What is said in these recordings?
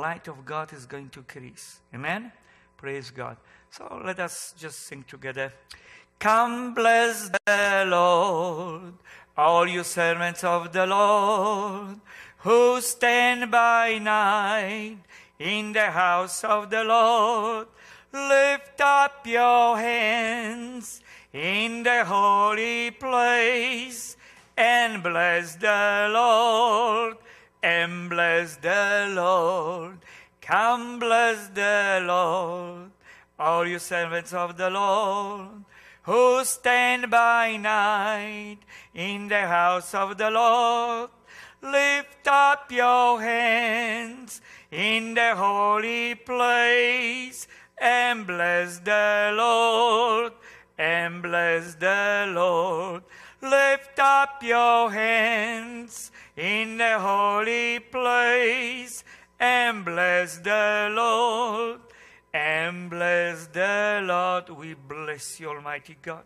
light of God is going to increase. Amen? Praise God. So let us just sing together. Come bless the Lord, all you servants of the Lord, who stand by night in the house of the Lord. Lift up your hands in the holy place and bless the Lord and bless the Lord. Come bless the Lord, all you servants of the Lord, who stand by night in the house of the Lord. Lift up your hands in the holy place and bless the Lord and bless the Lord. Lift up your hands in the holy place and bless the Lord and bless the Lord. We bless you, Almighty God.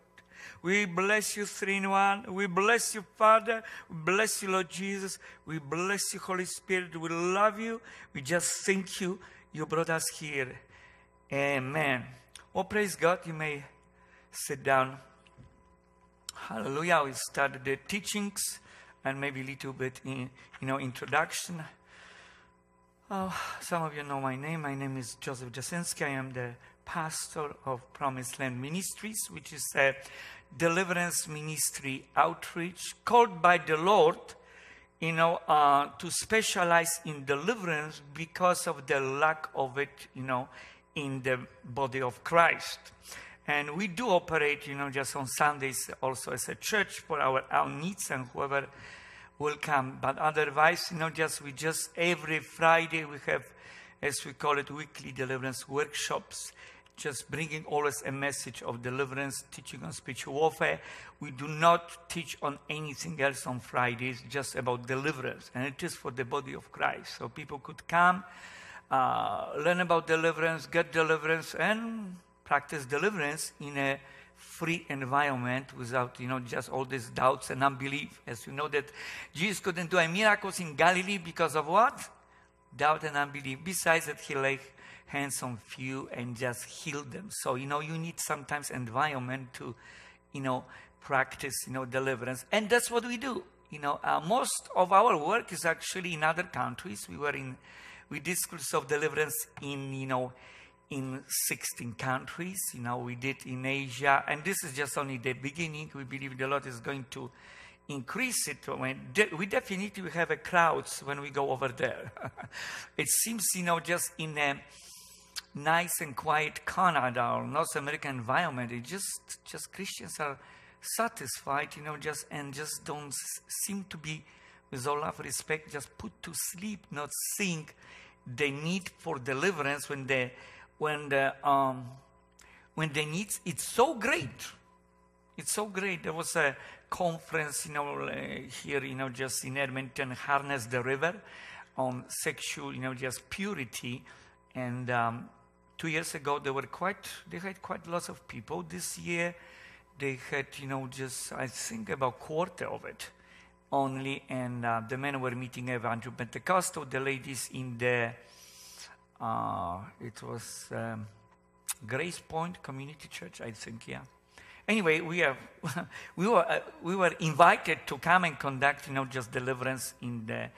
We bless you, three in one. We bless you, Father. We bless you, Lord Jesus. We bless you, Holy Spirit. We love you. We just thank you. You brought us here. Amen. Oh, praise God. You may sit down. Hallelujah. We started the teachings and maybe a little bit in, you know, introduction. Oh, some of you know my name. My name is Joseph Jasinski. I am the pastor of Promised Land Ministries, which is a deliverance ministry outreach called by the Lord, you know, uh, to specialize in deliverance because of the lack of it, you know, in the body of Christ. And we do operate, you know, just on Sundays also as a church for our own needs and whoever will come. But otherwise, you know, just we just every Friday we have, as we call it, weekly deliverance workshops, just bringing always a message of deliverance, teaching on spiritual warfare. We do not teach on anything else on Fridays, just about deliverance, and it is for the body of Christ. So people could come, uh, learn about deliverance, get deliverance, and practice deliverance in a free environment without, you know, just all these doubts and unbelief. As you know that Jesus couldn't do miracles in Galilee because of what? Doubt and unbelief. Besides that, he laid hands on few and just healed them. So, you know, you need sometimes environment to, you know, practice, you know, deliverance. And that's what we do. You know, uh, most of our work is actually in other countries. We were in, we did of deliverance in, you know, in 16 countries. You know, we did in Asia, and this is just only the beginning. We believe the Lord is going to increase it. we definitely have a crowds when we go over there. it seems, you know, just in a nice and quiet Canada or North American environment, it just, just Christians are satisfied, you know, just and just don't seem to be, with all of respect, just put to sleep, not seeing the need for deliverance when they when the um, when the needs it's so great. It's so great. There was a conference you know uh, here you know just in edmonton harness the river on sexual you know just purity. And um, two years ago they were quite they had quite lots of people. This year they had you know just i think about quarter of it only. And uh, the men were meeting evangel pentecostal the ladies in the uh, it was um, Grace Point Community Church, I think, yeah. Anyway, we, have, we, were, uh, we were invited to come and conduct, you know, just deliverance in the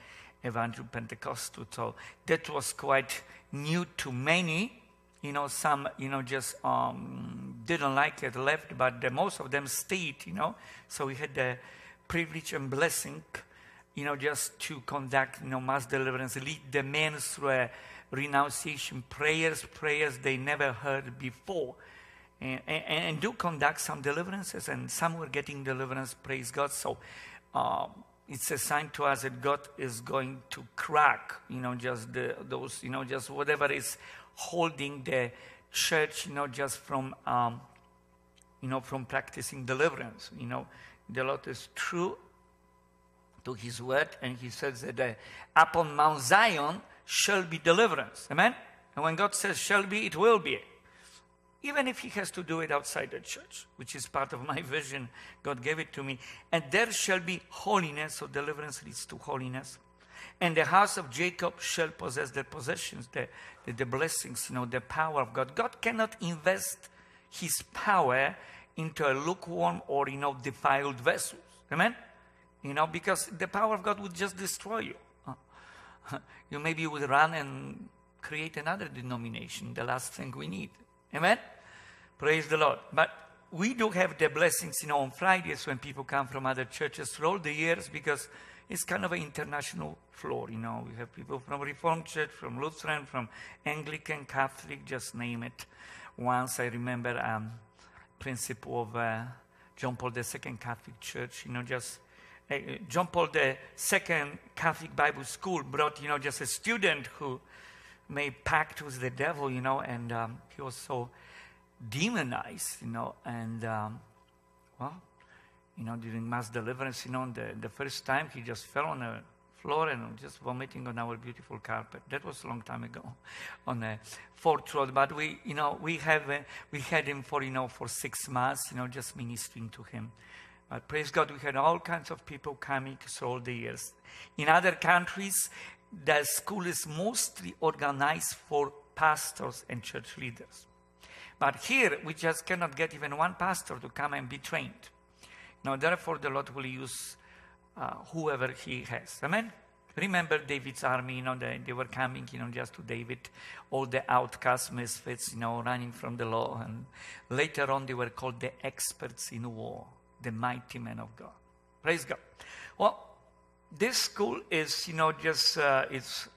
Evangel Pentecostal. So that was quite new to many. You know, some, you know, just um, didn't like it, left, but the, most of them stayed, you know. So we had the privilege and blessing, you know, just to conduct, you know, mass deliverance, lead the men through a renunciation prayers, prayers they never heard before. And, and, and, do conduct some deliverances, and some were getting deliverance, praise God. So um, it's a sign to us that God is going to crack, you know, just the, those, you know, just whatever is holding the church, you know, just from, um, you know, from practicing deliverance. You know, the Lord is true to His word, and He says that uh, upon Mount Zion shall be deliverance. Amen? And when God says shall be, it will be. Even if He has to do it outside the church, which is part of my vision, God gave it to me. And there shall be holiness, so deliverance leads to holiness. And the house of Jacob shall possess their possessions, the, the, the blessings, you know, the power of God. God cannot invest his power into a lukewarm or, you know, defiled vessels. Amen? You know, because the power of God would just destroy you. You maybe would run and create another denomination, the last thing we need. Amen? Praise the Lord. But we do have the blessings, you know, on Fridays when people come from other churches through all the years because it's kind of an international floor, you know. We have people from Reformed Church, from Lutheran, from Anglican, Catholic, just name it. Once I remember um, principal of uh, John Paul II Catholic Church, you know, just John Paul II Catholic Bible School brought, you know, just a student who made pact with the devil, you know, and um, he was so demonized, you know, and um, well, you know, during mass deliverance, you know, the, the first time he just fell on the floor and just vomiting on our beautiful carpet. That was a long time ago on the fourth road. But we, you know, we have, uh, we had him for, you know, for six months, you know, just ministering to him. But praise God, we had all kinds of people coming through all the years. In other countries, the school is mostly organized for pastors and church leaders. But here, we just cannot get even one pastor to come and be trained. Now, therefore, the Lord will use uh, whoever He has. Amen? Remember David's army, you know, they, they were coming, you know, just to David, all the outcast misfits, you know, running from the law. And later on, they were called the experts in war, the mighty men of God. Praise God. Well, this school is, you know, just, uh, it's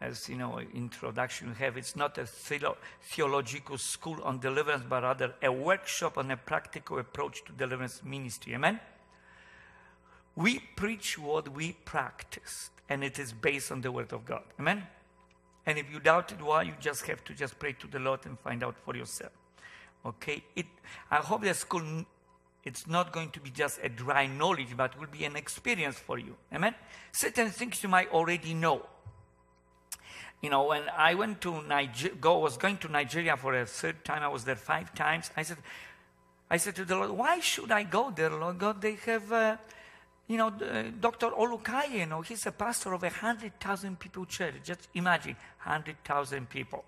as you know, introduction you have, it's not a theological school on deliverance, but rather a workshop on a practical approach to deliverance ministry. Amen? We preach what we practiced, and it is based on the Word of God. Amen? And if you doubt it, well, you just have to just pray to the Lord and find out for yourself. Okay? It, I hope the school, it's not going to be just a dry knowledge, but will be an experience for you. Amen? Certain things you might already know you know, when I went to Niger- go, was going to Nigeria for a third time, I was there five times. I said, I said to the Lord, why should I go there, Lord God? They have, uh, you know, uh, Dr. Olukoya, you know, he's a pastor of a 100,000 people church. Just imagine, 100,000 people.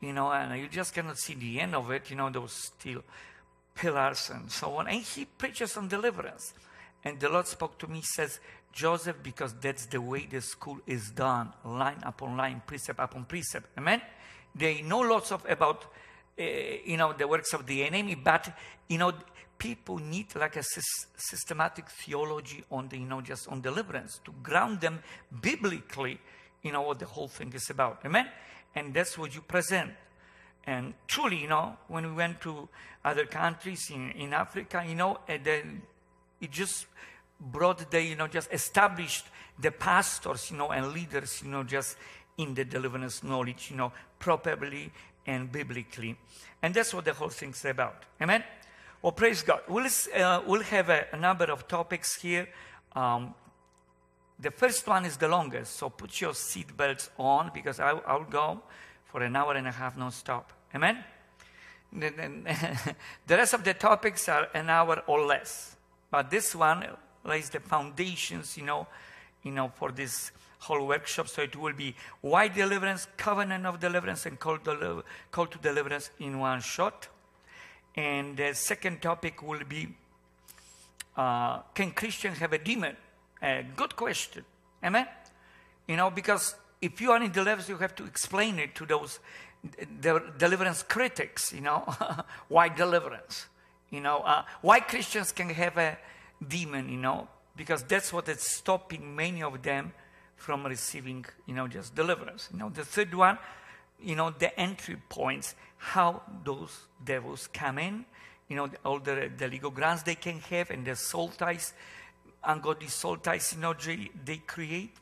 You know, and you just cannot see the end of it, you know, there was steel pillars and so on. And he preaches on deliverance. And the Lord spoke to me, says, Joseph because that's the way the school is done, line upon line, precept upon precept. Amen? They know lots of about, uh, you know, the works of the enemy, but, you know, people need like a systematic theology on the, you know, just on deliverance to ground them biblically, you know, what the whole thing is about. Amen? And that's what you present. And truly, you know, when we went to other countries in, in Africa, you know, then it just brought the, you know, just established the pastors, you know, and leaders, you know, just in the deliverance knowledge, you know, properly and biblically. And that's what the whole thing's about. Amen? Well, praise God. We'll, uh, we'll have a, a, number of topics here. Um, the first one is the longest, so put your seatbelts on because I, I'll go for an hour and a half non-stop. Amen? the rest of the topics are an hour or less. But this one lays the foundations, you know, you know, for this whole workshop. So it will be why deliverance, covenant of deliverance, and call to, call to deliverance in one shot. And the second topic will be uh, can Christians have a demon? A good question. Amen? You know, because if you are in deliverance, you have to explain it to those deliverance critics, you know, why deliverance? You know, uh, why Christians can have a demon, you know, because that's what is stopping many of them from receiving, you know, just deliverance. You know, the third one, you know, the entry points, how those devils come in, you know, all the, the legal grounds they can have and the soul ties, ungodly soul ties, you know, they create.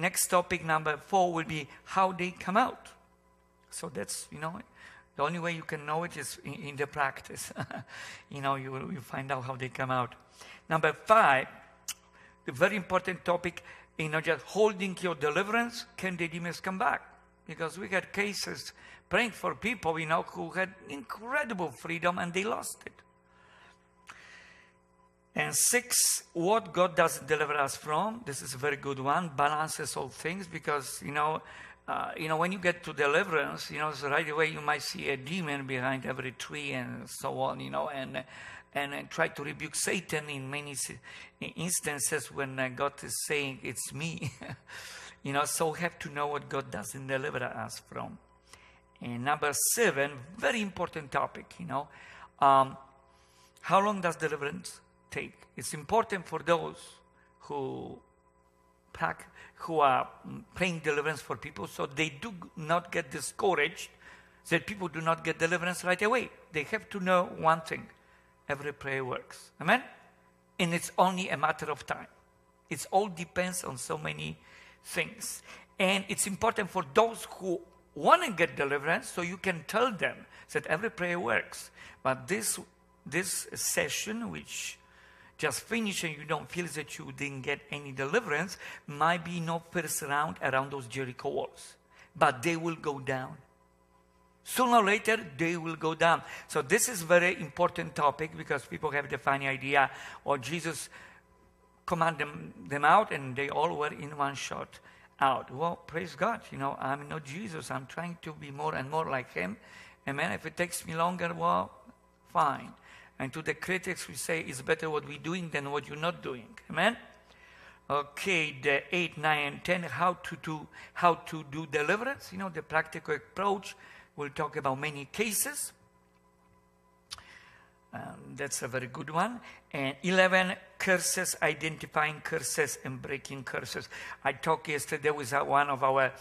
Next topic, number four, will be how they come out. So that's, you know, the only way you can know it is in, in the practice. you know, you, you find out how they come out. Number five, the very important topic, you know, just holding your deliverance, can the demons come back? Because we had cases praying for people, you know, who had incredible freedom and they lost it. And six, what God does deliver us from. This is a very good one. Balances all things because, you know, uh, you know, when you get to deliverance, you know, so right away you might see a demon behind every tree and so on, you know, and and, and try to rebuke Satan in many instances when uh, God is saying it's me. you know, so have to know what God doesn't deliver us from. And number seven, very important topic, you know, um, how long does deliverance take? It's important for those who who are praying deliverance for people so they do not get discouraged that people do not get deliverance right away. They have to know one thing every prayer works. Amen? And it's only a matter of time. It all depends on so many things. And it's important for those who want to get deliverance so you can tell them that every prayer works. But this, this session, which just finished and you don't feel that you didn't get any deliverance, might be no first round around those Jericho walls. But they will go down. Sooner or later, they will go down. So this is very important topic because people have the funny idea, or Jesus commanded them, them out and they all were in one shot out. Well, praise God. You know, I'm not Jesus. I'm trying to be more and more like him. Amen. If it takes me longer, well, fine. And to the critics, we say it's better what we're doing than what you're not doing. Amen. Okay, the eight, nine, and ten. How to do how to do deliverance? You know, the practical approach. We'll talk about many cases. Um, that's a very good one. And 11 curses, identifying curses and breaking curses. I talked yesterday with one of our,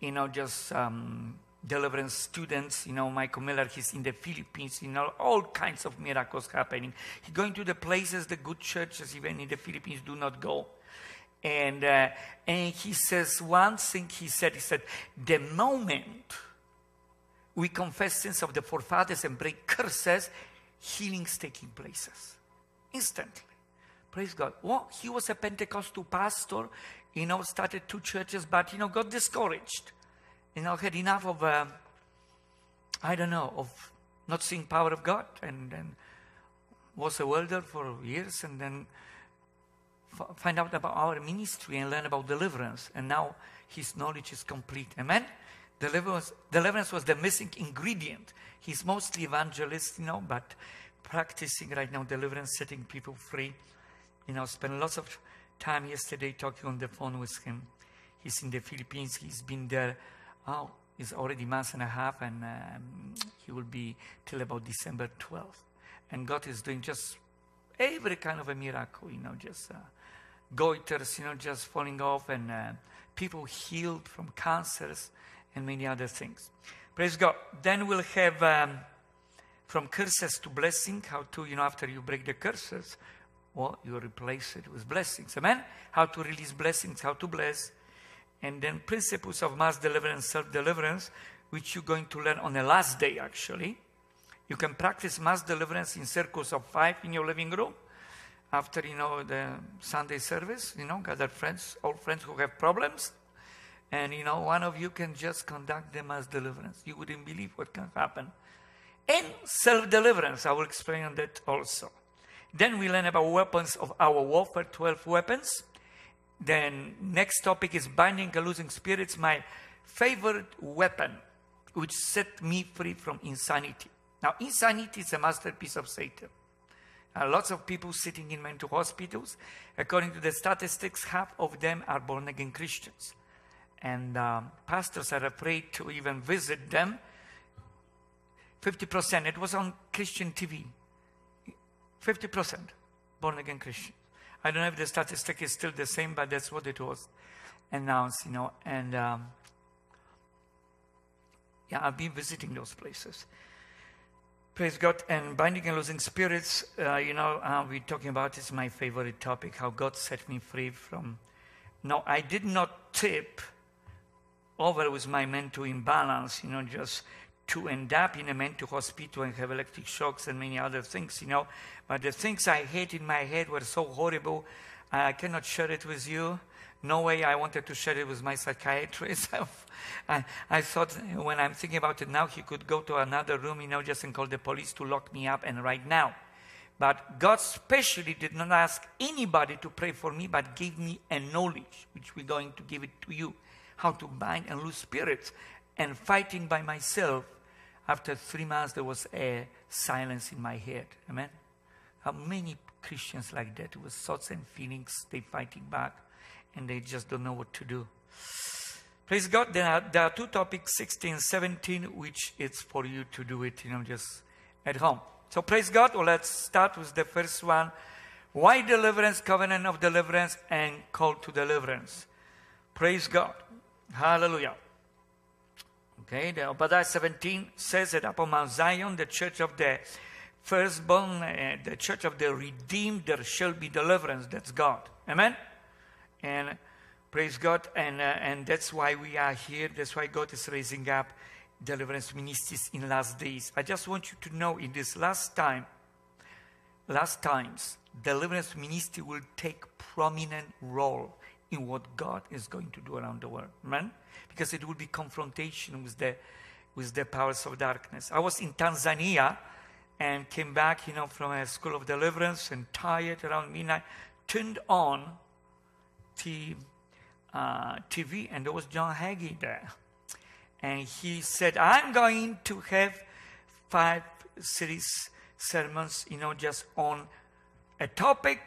you know, just um, deliverance students. You know, Michael Miller, he's in the Philippines, you know, all kinds of miracles happening. He's going to the places the good churches, even in the Philippines, do not go. And, uh, and he says one thing he said, he said, the moment we confess sins of the forefathers and break curses, healings taking places instantly. Praise God. Well, he was a Pentecostal pastor, you know, started two churches, but, you know, got discouraged. You know, had enough of, uh, I don't know, of not seeing power of God and then was a welder for years and then f- find out about our ministry and learn about deliverance. And now his knowledge is complete. Amen? Deliverance, deliverance was the missing ingredient. He's mostly evangelist, you know, but practicing right now deliverance, setting people free. You know, spent lots of time yesterday talking on the phone with him. He's in the Philippines. He's been there. Oh, it's already month and a half, and um, he will be till about December 12th. And God is doing just every kind of a miracle. You know, just uh, goiters, you know, just falling off, and uh, people healed from cancers and many other things. Praise God. Then we'll have um, from curses to blessing, how to, you know, after you break the curses, well, you replace it with blessings. Amen? How to release blessings, how to bless. And then principles of mass deliverance, self deliverance, which you're going to learn on the last day, actually. You can practice mass deliverance in circles of five in your living room after, you know, the Sunday service, you know, gather friends, old friends who have problems and you know, one of you can just conduct them as deliverance. You wouldn't believe what can happen. And self deliverance, I will explain on that also. Then we learn about weapons of our warfare, 12 weapons. Then next topic is binding and losing spirits, my favorite weapon, which set me free from insanity. Now, insanity is a masterpiece of Satan. Lots of people sitting in mental hospitals. According to the statistics, half of them are born again Christians and um, pastors are afraid to even visit them. 50%, it was on Christian TV. 50% born again Christians. I don't know if the statistic is still the same, but that's what it was announced, you know. And um, yeah, I've been visiting those places. Praise God. And binding and losing spirits, uh, you know, uh, we're talking about is my favorite topic how God set me free from. No, I did not tip over with my mental imbalance, you know, just to end up in a mental hospital and have electric shocks and many other things, you know. But the things I had in my head were so horrible, I cannot share it with you. No way I wanted to share it with my psychiatrist. I, I thought when I'm thinking about it now, he could go to another room, you know, just and call the police to lock me up and right now. But God specially did not ask anybody to pray for me, but gave me a knowledge, which we're going to give it to you, how to bind and loose spirits. And fighting by myself, after three months, there was a silence in my head. Amen. How many Christians like that with thoughts and feelings, they fighting back, and they just don't know what to do. Praise God. There are, there are two topics, 16, 17, which it's for you to do it, you know, just at home. So praise God. Well, let's start with the first one. Why deliverance, covenant of deliverance, and call to deliverance. Praise God. Hallelujah. Okay, the Obadiah 17 says that upon Mount Zion, the church of the firstborn, uh, the church of the redeemed, there shall be deliverance. That's God. Amen? And Praise God. And, uh, and that's why we are here. That's why God is raising up deliverance ministries in last days. I just want you to know in this last time, last times, deliverance ministry will take prominent role in what God is going to do around the world. Amen? Because it would be confrontation with the with the powers of darkness. I was in Tanzania and came back, you know, from a school of deliverance and tired around midnight, turned on the uh, TV, and there was John Hagee there. And he said, I'm going to have five series sermons, you know, just on a topic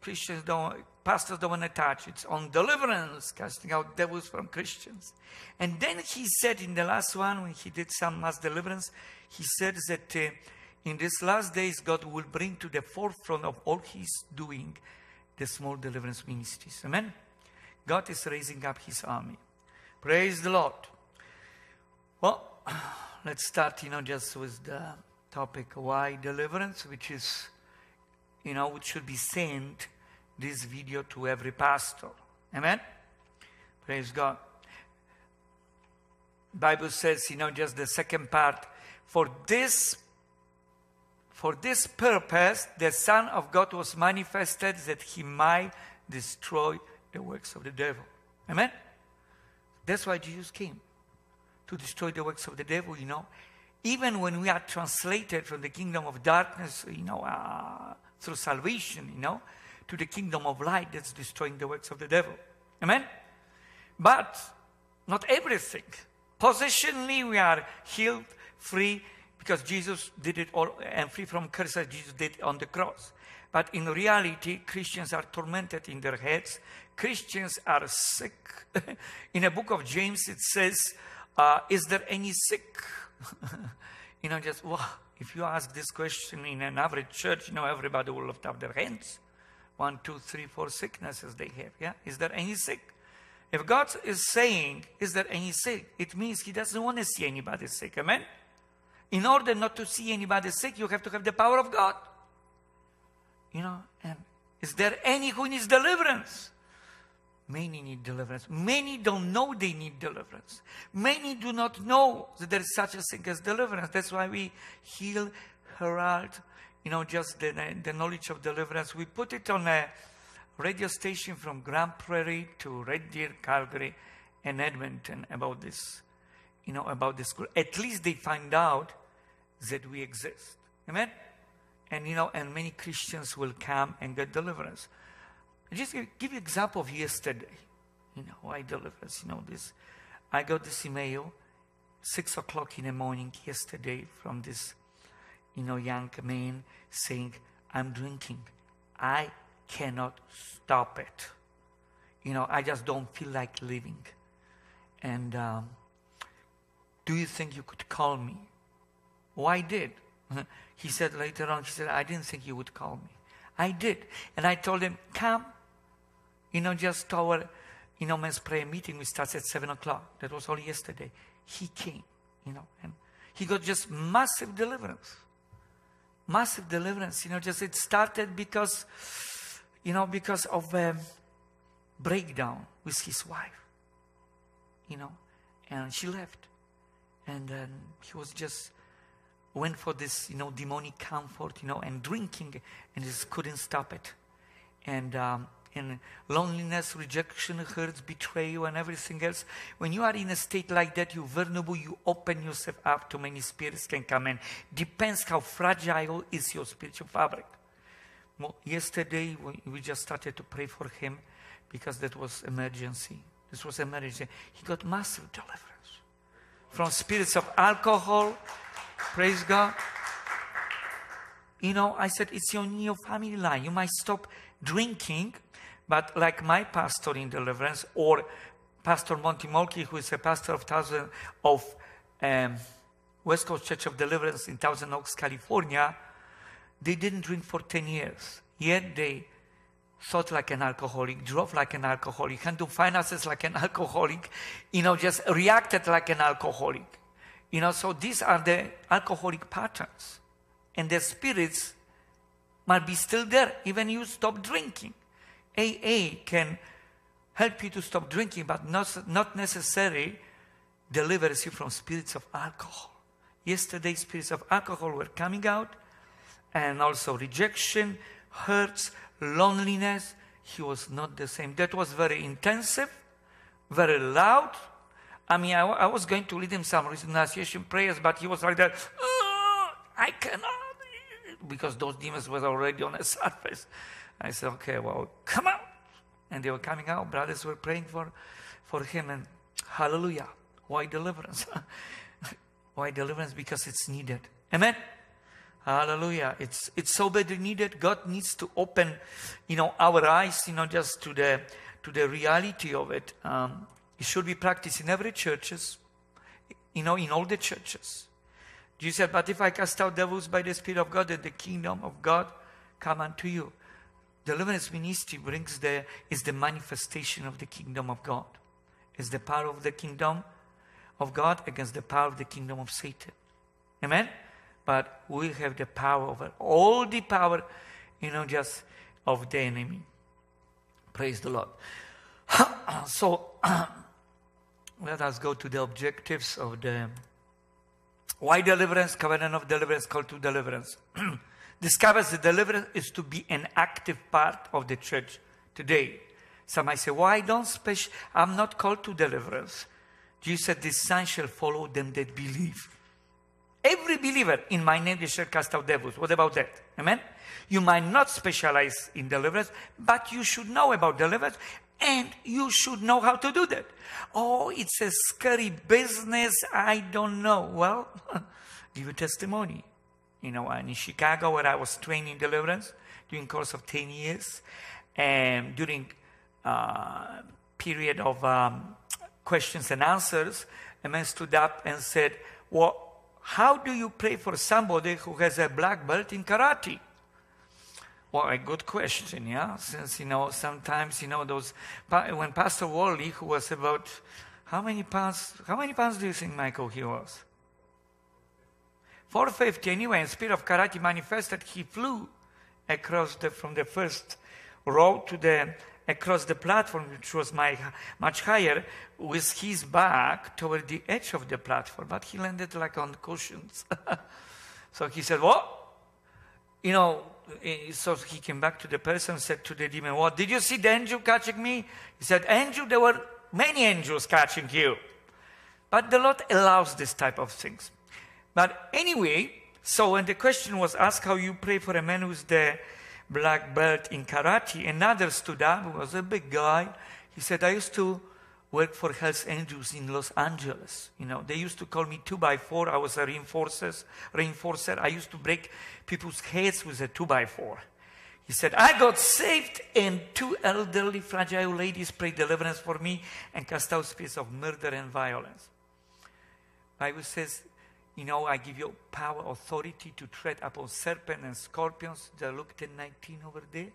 Christians don't, pastors don't want to touch. It's on deliverance, casting out devils from Christians. And then he said in the last one, when he did some mass deliverance, he said that uh, in these last days, God will bring to the forefront of all he's doing the small deliverance ministries. Amen? God is raising up his army. Praise the Lord. Well, let's start, you know, just with the topic why deliverance, which is, you know, which should be sent this video to every pastor. Amen? Praise God. Bible says, you know, just the second part, for this for this purpose the Son of God was manifested that he might destroy the works of the devil. Amen? That's why Jesus came to destroy the works of the devil, you know. Even when we are translated from the kingdom of darkness, you know, uh, through salvation, you know, to the kingdom of light that's destroying the works of the devil. Amen? But not everything. Positionally, we are healed, free, because Jesus did it all, and free from curses, Jesus did on the cross. But in reality, Christians are tormented in their heads. Christians are sick. in a book of James, it says, uh, Is there any sick? you know, just, wow, if you ask this question in an average church, you know, everybody will lift up their hands. One, two, three, four sicknesses they have. Yeah? Is there any sick? If God is saying, Is there any sick? It means He doesn't want to see anybody sick. Amen? In order not to see anybody sick, you have to have the power of God. You know, and is there any who needs deliverance? Many need deliverance. Many don't know they need deliverance. Many do not know that there is such a thing as deliverance. That's why we heal, herald, you know, just the, the knowledge of deliverance. We put it on a radio station from Grand Prairie to Red Deer, Calgary, and Edmonton about this, you know, about this school. At least they find out that we exist. Amen? and you know, and many Christians will come and get deliverance. I just give you an example of yesterday. You know, why deliverance? You know, this. I got this email, six o'clock in the morning yesterday from this, you know, young man saying, "I'm drinking. I cannot stop it. You know, I just don't feel like living." And um, do you think you could call me? Why oh, did? He said later on, he said, I didn't think you would call me. I did. And I told him, come. You know, just our, you know, men's prayer meeting, we starts at 7 o'clock. That was all yesterday. He came, you know, and he got just massive deliverance. Massive deliverance. You know, just it started because, you know, because of a breakdown with his wife. You know, and she left. And then he was just went for this, you know, demonic comfort, you know, and drinking, and just couldn't stop it. And um, and loneliness, rejection, hurts, betrayal, and everything else. When you are in a state like that, you're vulnerable. You open yourself up to many spirits can come in. Depends how fragile is your spiritual fabric. Well, yesterday we, just started to pray for him because that was emergency. This was emergency. He got massive deliverance from spirits of alcohol. Praise God. You know, I said it's your new family line. You might stop drinking, but like my pastor in deliverance or Pastor Monty Mulkey, who is a pastor of thousand of um, West Coast Church of Deliverance in Thousand Oaks, California, they didn't drink for 10 years. Yet they thought like an alcoholic, drove like an alcoholic, handled finances like an alcoholic, you know, just reacted like an alcoholic. You know, so these are the alcoholic patterns. And their spirits might be still there, even you stop drinking. AA can help you to stop drinking, but not, not necessarily delivers you from spirits of alcohol. Yesterday, spirits of alcohol were coming out, and also rejection, hurts, loneliness. He was not the same. That was very intensive, very loud. I mean, I, I was going to lead him some renunciation prayers, but he was like that. I cannot, because those demons were already on the surface. I said, okay, well, come out. And they were coming out. Brothers were praying for, for him, and hallelujah. Why deliverance? Why deliverance? Because it's needed. Amen. Hallelujah. It's, it's so badly needed. God needs to open, you know, our eyes, you know, just to the, to the reality of it. Um, it should be practiced in every churches, you know, in all the churches. Jesus said, but if I cast out devils by the Spirit of God, then the kingdom of God come unto you. Deliverance ministry brings the, is the manifestation of the kingdom of God. It's the power of the kingdom of God against the power of the kingdom of Satan. Amen? but we have the power over all the power, you know, just of the enemy. Praise the Lord. so let us go to the objectives of the why deliverance, covenant of deliverance, call to deliverance. Discovers the deliverance is to be an active part of the church today. Some might say, why don't I'm not called to deliverance. Jesus said, this sign shall follow them that believe. Every believer in my name shall cast out devils. What about that? Amen? You might not specialize in deliverance, but you should know about deliverance and you should know how to do that. Oh, it's a scary business. I don't know. Well, give a testimony. You know, and in Chicago where I was training deliverance during course of 10 years and during uh, period of um, questions and answers, a man stood up and said, well, how do you pray for somebody who has a black belt in karate? Well, a good question, yeah. Since you know, sometimes you know those. When Pastor Wally, who was about how many pounds? How many pounds do you think Michael he was? 450 anyway. And Spirit of Karate manifested. He flew across the from the first row to the across the platform, which was my, much higher, with his back toward the edge of the platform, but he landed like on cushions. so he said, What? You know, so he came back to the person said to the demon, What? Did you see the angel catching me? He said, Angel, there were many angels catching you. But the Lord allows this type of things. But anyway, so when the question was asked how you pray for a man who's the black belt in karate. Another stood up, who was a big guy. He said, I used to work for Hells Angels in Los Angeles. You know, they used to call me two by four. I was a reinforcer. reinforcer. I used to break people's heads with a two by four. He said, I got saved, and two elderly, fragile ladies prayed deliverance for me and cast out spirits of murder and violence. Bible says you know, I give you power, authority to tread upon serpents and scorpions. The Luke 10 19 over there.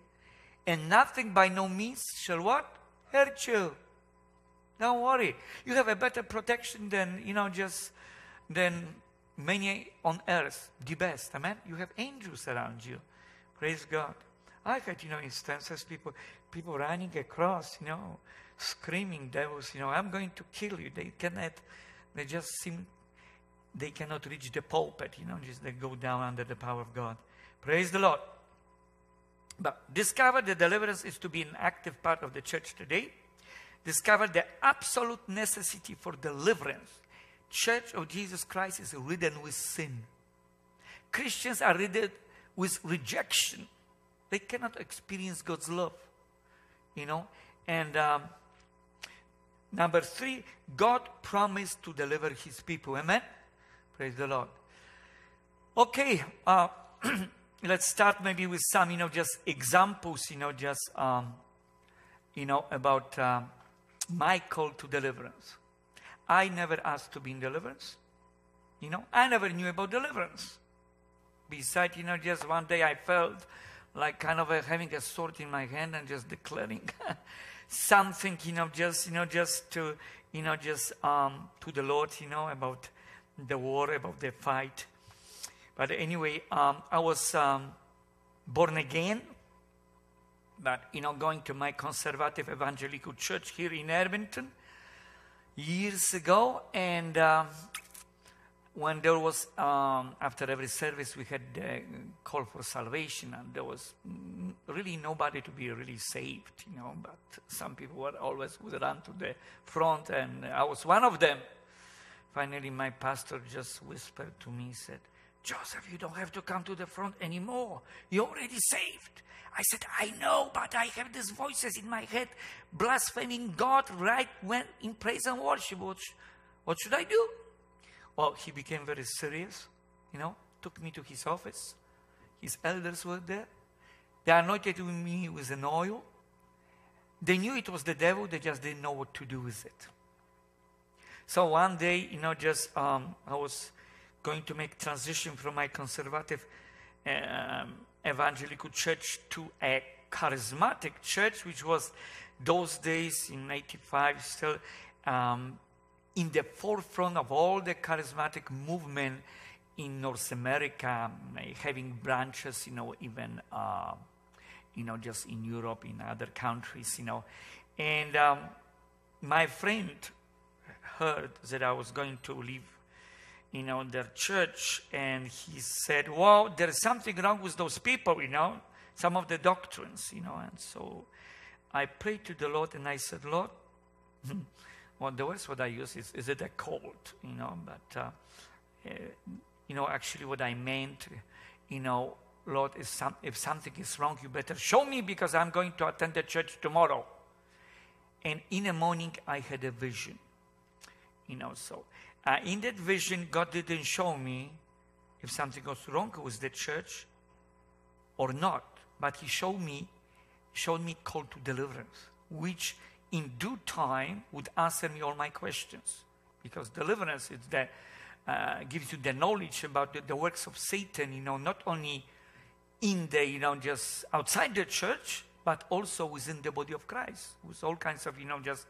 And nothing by no means shall what? Hurt you. Don't worry. You have a better protection than, you know, just than many on earth. The best. Amen? You have angels around you. Praise God. I had, you know, instances, people, people running across, you know, screaming devils, you know, I'm going to kill you. They cannot, they just seem they cannot reach the pulpit, you know, just they go down under the power of God. Praise the Lord. But discover the deliverance is to be an active part of the church today. Discover the absolute necessity for deliverance. Church of Jesus Christ is ridden with sin. Christians are ridden with rejection. They cannot experience God's love, you know. And um, number three, God promised to deliver His people. Amen. Praise the Lord. Okay, uh, let's start maybe with some, you know, just examples, you know, just, um, you know, about um, my call to deliverance. I never asked to be in deliverance. You know, I never knew about deliverance. Besides, you know, just one day I felt like kind of a, having a sword in my hand and just declaring something, you know, just, you know, just to, you know, just um, to the Lord, you know, about the war, about the fight. But anyway, um, I was um, born again, but, you know, going to my conservative evangelical church here in Edmonton years ago, and um, when there was um, after every service we had a call for salvation and there was really nobody to be really saved you know but some people were always would run to the front and i was one of them finally my pastor just whispered to me he said joseph you don't have to come to the front anymore you're already saved i said i know but i have these voices in my head blaspheming god right when in praise and worship what, what should i do well, he became very serious, you know, took me to his office. His elders were there. They anointed me with an oil. They knew it was the devil, they just didn't know what to do with it. So one day, you know, just um, I was going to make transition from my conservative um, evangelical church to a charismatic church, which was those days in 85 still um, in the forefront of all the charismatic movement in North America, having branches, you know, even, uh, you know, just in Europe, in other countries, you know. And um, my friend heard that I was going to leave, you know, their church, and he said, well, there's something wrong with those people, you know, some of the doctrines, you know. And so I prayed to the Lord, and I said, Lord, well, the words what I use is, is it a cult, you know, but, uh, uh, you know, actually what I meant, you know, Lord, if, some, if something is wrong, you better show me because I'm going to attend the church tomorrow. And in the morning, I had a vision, you know, so uh, in that vision, God didn't show me if something was wrong with the church or not, but He showed me, showed me call to deliverance, which in due time would answer me all my questions. Because deliverance is the, uh, gives you the knowledge about the, the, works of Satan, you know, not only in the, you know, just outside the church, but also within the body of Christ, with all kinds of, you know, just,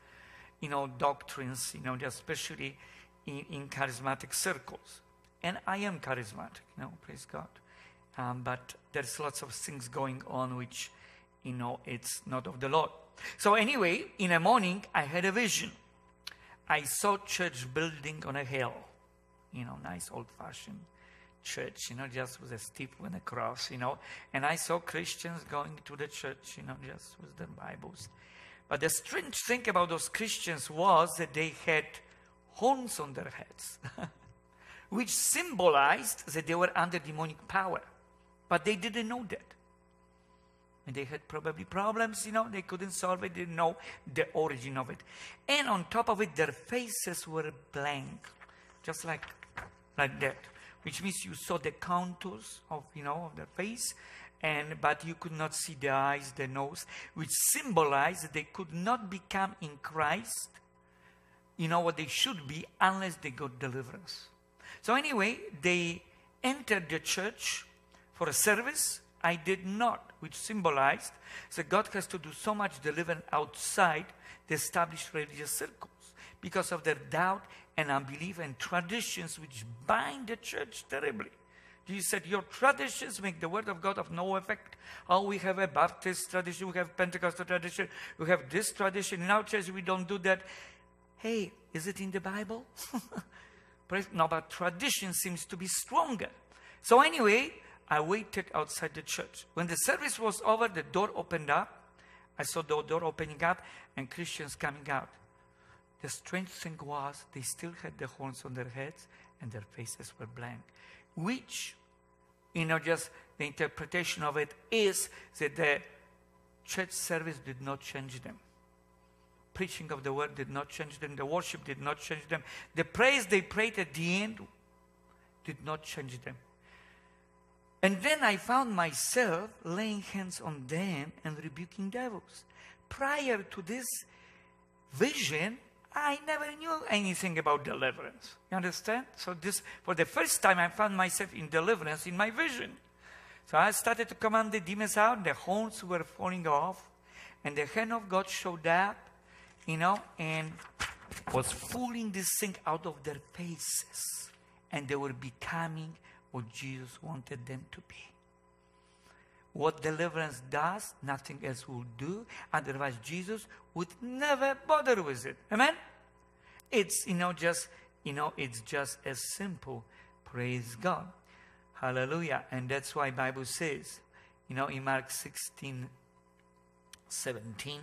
you know, doctrines, you know, especially in, in charismatic circles. And I am charismatic, you know, praise God. Um, but there's lots of things going on which, you know, it's not of the Lord. So anyway, in the morning, I had a vision. I saw church building on a hill, you know, nice old-fashioned church, you know, just with a steeple and a cross, you know. And I saw Christians going to the church, you know, just with their Bibles. But the strange thing about those Christians was that they had horns on their heads, which symbolized that they were under demonic power. But they didn't know that. And they had probably problems, you know, they couldn't solve it, they didn't know the origin of it. And on top of it, their faces were blank, just like, like that, which means you saw the contours of, you know, of their face, and but you could not see the eyes, the nose, which symbolized that they could not become in Christ, you know, what they should be unless they got deliverance. So anyway, they entered the church for a service I did not, which symbolized that God has to do so much deliverance outside the established religious circles because of their doubt and unbelief and traditions which bind the church terribly. Jesus said, Your traditions make the word of God of no effect. Oh, we have a Baptist tradition, we have Pentecostal tradition, we have this tradition. In our church, we don't do that. Hey, is it in the Bible? no, but tradition seems to be stronger. So, anyway, I waited outside the church. When the service was over, the door opened up. I saw the door opening up and Christians coming out. The strange thing was they still had the horns on their heads and their faces were blank, which you know, just the interpretation of it is that the church service did not change them. Preaching of the word did not change them. The worship did not change them. The praise they prayed at the end did not change them. And then I found myself laying hands on them and rebuking devils. Prior to this vision, I never knew anything about deliverance. You understand? So this, for the first time, I found myself in deliverance in my vision. So I started to command the demons out. The horns were falling off, and the hand of God showed up, you know, and was pulling this thing out of their faces, and they were becoming what Jesus wanted them to be. What deliverance does, nothing else will do. Otherwise, Jesus would never bother with it. Amen? It's, you know, just, you know, it's just as simple. Praise God. Hallelujah. And that's why Bible says, you know, in Mark 16, 17,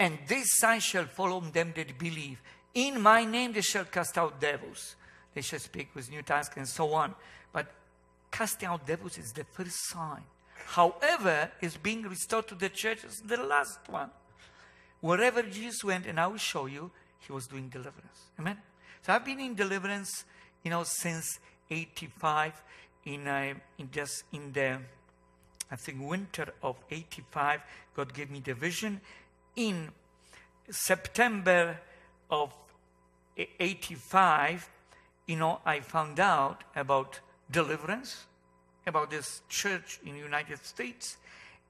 and this sign shall follow them that believe. In my name they shall cast out devils. They shall speak with new tongues and so on. But casting out devils is the first sign. However, is being restored to the church is the last one. Wherever Jesus went, and I will show you, he was doing deliverance. Amen. So I've been in deliverance, you know, since 85 in, uh, in just in the I think winter of 85 God gave me the vision in September of 85 you know I found out about deliverance about this church in the United States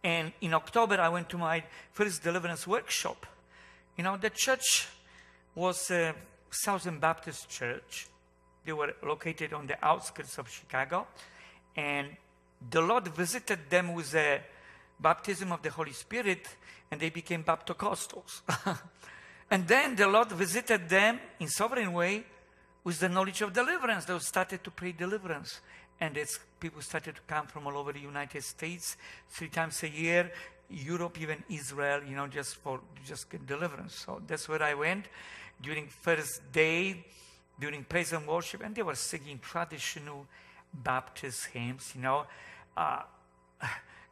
and in October I went to my first deliverance workshop you know the church was a Southern Baptist church they were located on the outskirts of Chicago. And the Lord visited them with the baptism of the Holy Spirit, and they became Baptocostals. and then the Lord visited them in sovereign way with the knowledge of deliverance. They started to pray deliverance. And it's, people started to come from all over the United States three times a year, Europe, even Israel, you know, just for just deliverance. So that's where I went during first day during praise and worship, and they were singing traditional Baptist hymns, you know. Uh,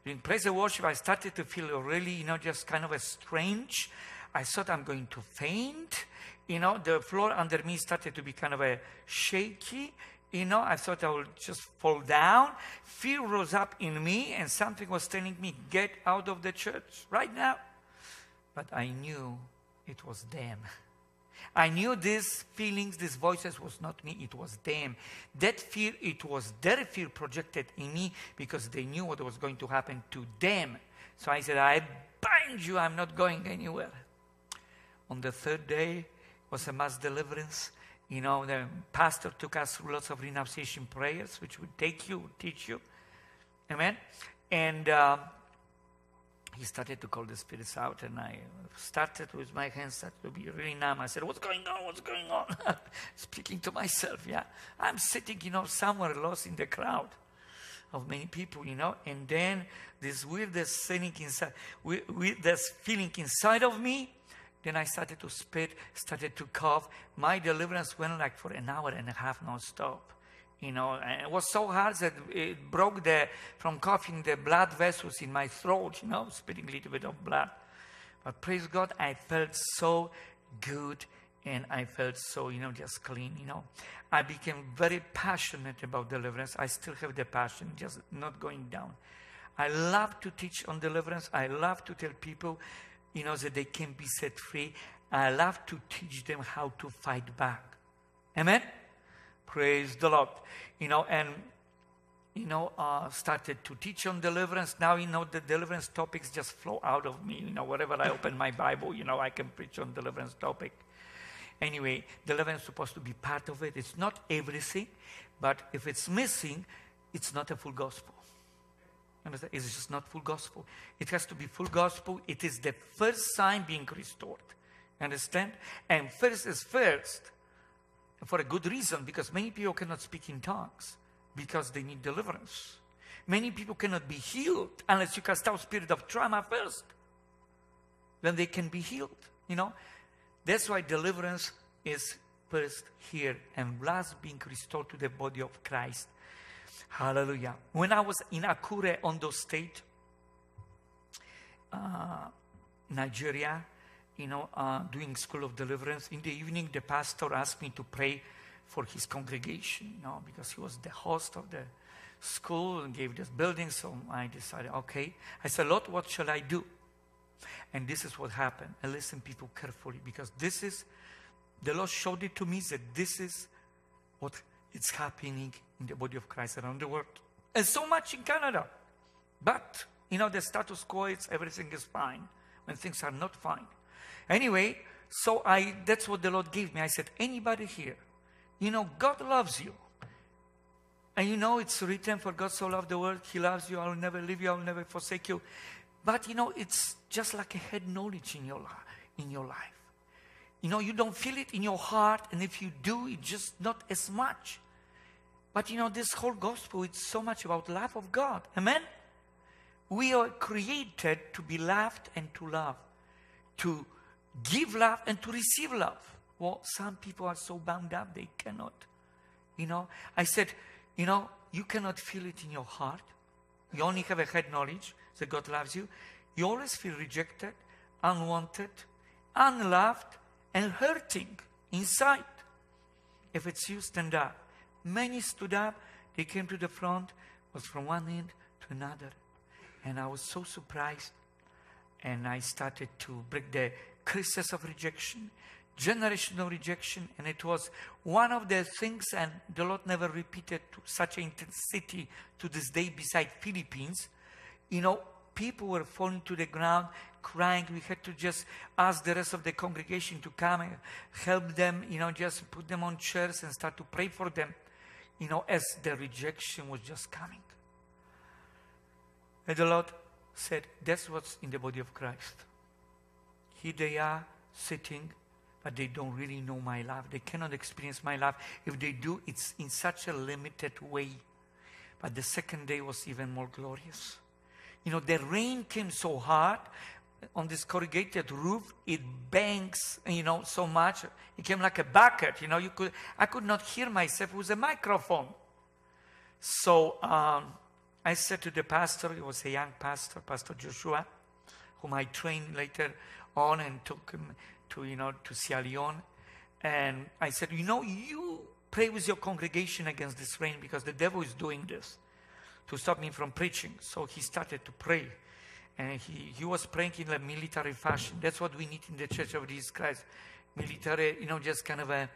during praise and worship, I started to feel really, you know, just kind of a strange. I thought I'm going to faint. You know, the floor under me started to be kind of a shaky. You know, I thought I would just fall down. Fear rose up in me, and something was telling me, get out of the church right now. But I knew it was them. I knew these feelings, these voices was not me, it was them. That fear, it was their fear projected in me because they knew what was going to happen to them. So I said, I bind you, I'm not going anywhere. On the third day was a mass deliverance. You know, the pastor took us through lots of renunciation prayers, which would take you, teach you. Amen. And uh, he started to call the spirits out, and I started with my hands started to be really numb. I said, "What's going on? What's going on?" Speaking to myself, yeah. I'm sitting, you know, somewhere lost in the crowd of many people, you know, and then this weirdest feeling inside, weirdest feeling inside of me. Then I started to spit, started to cough. My deliverance went like for an hour and a half non-stop you know, and it was so hard that it broke the, from coughing the blood vessels in my throat, you know, spitting a little bit of blood. But praise God, I felt so good and I felt so, you know, just clean, you know. I became very passionate about deliverance. I still have the passion, just not going down. I love to teach on deliverance. I love to tell people, you know, that they can be set free. I love to teach them how to fight back. Amen? Praise the Lord. You know, and you know, uh, started to teach on deliverance. Now, you know, the deliverance topics just flow out of me. You know, wherever I open my Bible, you know, I can preach on deliverance topic. Anyway, deliverance is supposed to be part of it. It's not everything, but if it's missing, it's not a full gospel. Understand? It's just not full gospel. It has to be full gospel. It is the first sign being restored. Understand? And first is first for a good reason because many people cannot speak in tongues because they need deliverance. Many people cannot be healed unless you cast out spirit of trauma first. Then they can be healed. You know, that's why deliverance is first here and last being restored to the body of Christ. Hallelujah. When I was in Akure, Ondo State, uh, Nigeria, you know, uh, doing School of Deliverance, in the evening, the pastor asked me to pray for his congregation, you know, because he was the host of the school and gave this building. So I decided, okay. I said, Lord, what shall I do? And this is what happened. And listen, people, carefully, because this is, the Lord showed it to me that this is what is happening in the body of Christ around the world. And so much in Canada. But, you know, the status quo is everything is fine when things are not fine. Anyway, so I that's what the Lord gave me. I said, anybody here, you know, God loves you. And you know it's written for God so loved the world, He loves you, I will never leave you, I will never forsake you. But you know, it's just like a head knowledge in your in your life. You know, you don't feel it in your heart, and if you do, it's just not as much. But you know, this whole gospel is so much about love of God. Amen? We are created to be loved and to love, to give love and to receive love. Well, some people are so bound up they cannot. You know, I said, you know, you cannot feel it in your heart. You only have a head knowledge that God loves you. You always feel rejected, unwanted, unloved, and hurting inside. If it's you, stand up. Many stood up, they came to the front, was from one end to another. And I was so surprised. And I started to break the curses of rejection, generational rejection. And it was one of the things, and the Lord never repeated to such intensity to this day beside Philippines. You know, people were falling to the ground, crying. We had to just ask the rest of the congregation to come and help them, you know, just put them on chairs and start to pray for them, you know, as the rejection was just coming. And the Lord said, That's what's in the body of Christ. Here they are sitting, but they don't really know my love. They cannot experience my love. If they do, it's in such a limited way. But the second day was even more glorious. You know, the rain came so hard on this corrugated roof, it bangs, you know, so much. It came like a bucket, you know, you could, I could not hear myself with a microphone. So um, I said to the pastor, he was a young pastor, Pastor Joshua, whom I trained later on and took him to, you know, to Sierra Leone. And I said, you know, you pray with your congregation against this rain because the devil is doing this to stop me from preaching. So he started to pray. And he, he was praying in a military fashion. That's what we need in the Church of Jesus Christ. Military, you know, just kind of a,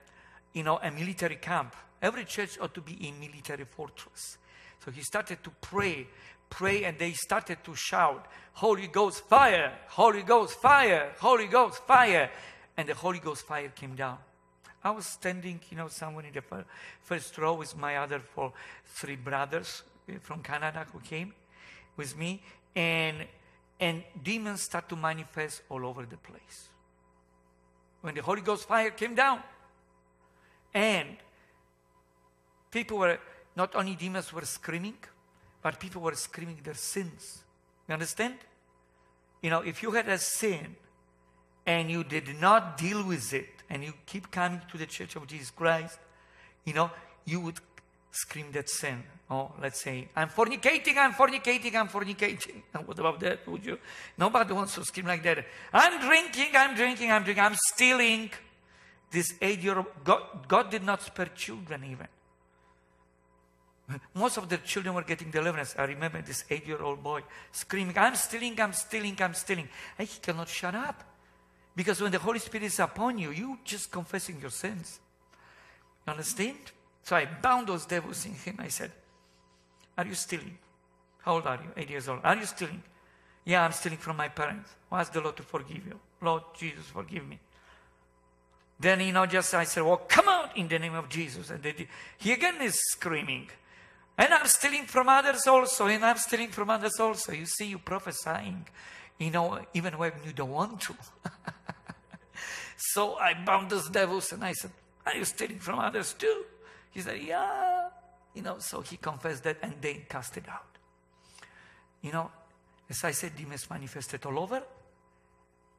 you know, a military camp. Every church ought to be a military fortress. So he started to pray, pray, and they started to shout, Holy Ghost fire, Holy Ghost fire, Holy Ghost fire. And the Holy Ghost fire came down. I was standing, you know, somewhere in the first row with my other four, three brothers from Canada who came with me, and and demons start to manifest all over the place. When the Holy Ghost fire came down, and people were not only demons were screaming, but people were screaming their sins. You understand? You know, if you had a sin and you did not deal with it, and you keep coming to the Church of Jesus Christ, you know, you would scream that sin. Oh, let's say, I'm fornicating, I'm fornicating, I'm fornicating. What about that? Would you? Nobody wants to scream like that. I'm drinking, I'm drinking, I'm drinking, I'm stealing. This eight year old, God, God did not spare children even. Most of the children were getting deliverance. I remember this eight year old boy screaming, I'm stealing, I'm stealing, I'm stealing. And he cannot shut up. Because when the Holy Spirit is upon you, you just confessing your sins. You understand? So I bound those devils in him. I said, Are you stealing? How old are you? Eight years old. Are you stealing? Yeah, I'm stealing from my parents. Ask the Lord to forgive you. Lord Jesus, forgive me. Then, you know, just I said, Well, come out in the name of Jesus. And they, he again is screaming. And I'm stealing from others also. And I'm stealing from others also. You see, you prophesying, you know, even when you don't want to. so I bound those devils and I said, Are you stealing from others too? He said, Yeah. You know, so he confessed that and they cast it out. You know, as I said, demons manifested all over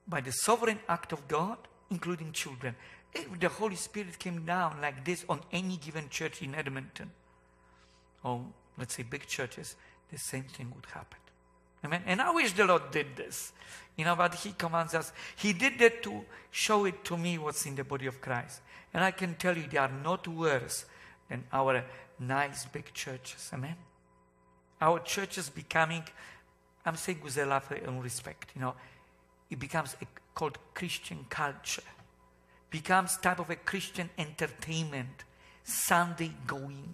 by the sovereign act of God, including children. If the Holy Spirit came down like this on any given church in Edmonton, or let's say big churches, the same thing would happen. Amen. And I wish the Lord did this. You know, but He commands us. He did that to show it to me what's in the body of Christ. And I can tell you they are not worse than our nice big churches. Amen. Our church is becoming, I'm saying with a love and respect, you know, it becomes a, called Christian culture. Becomes type of a Christian entertainment. Sunday going.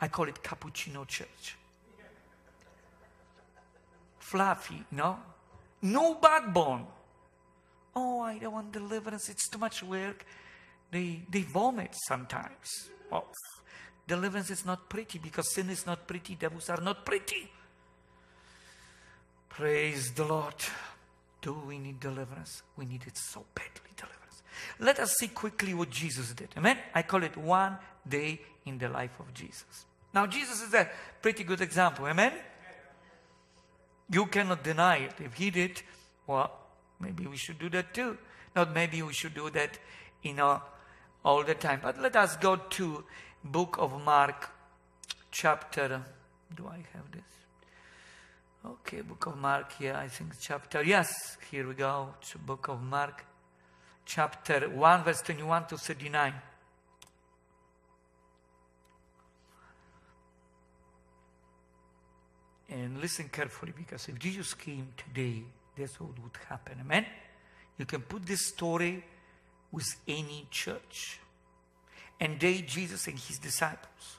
I call it cappuccino church. Fluffy, no? No backbone. Oh, I don't want deliverance. It's too much work. They, they vomit sometimes. Well, deliverance is not pretty because sin is not pretty. Devils are not pretty. Praise the Lord. Do we need deliverance? We need it so badly, deliverance. Let us see quickly what Jesus did. Amen? I call it one day in the life of Jesus. Now, Jesus is a pretty good example. Amen? You cannot deny it. If he did, well, maybe we should do that too. Not maybe we should do that, you know, all the time. But let us go to book of Mark, chapter. Do I have this? Okay, book of Mark here, I think chapter. Yes, here we go. It's book of Mark, chapter 1, verse 21 to 39. And listen carefully because if Jesus came today, that's what would happen. Amen? You can put this story with any church. And they, Jesus and his disciples,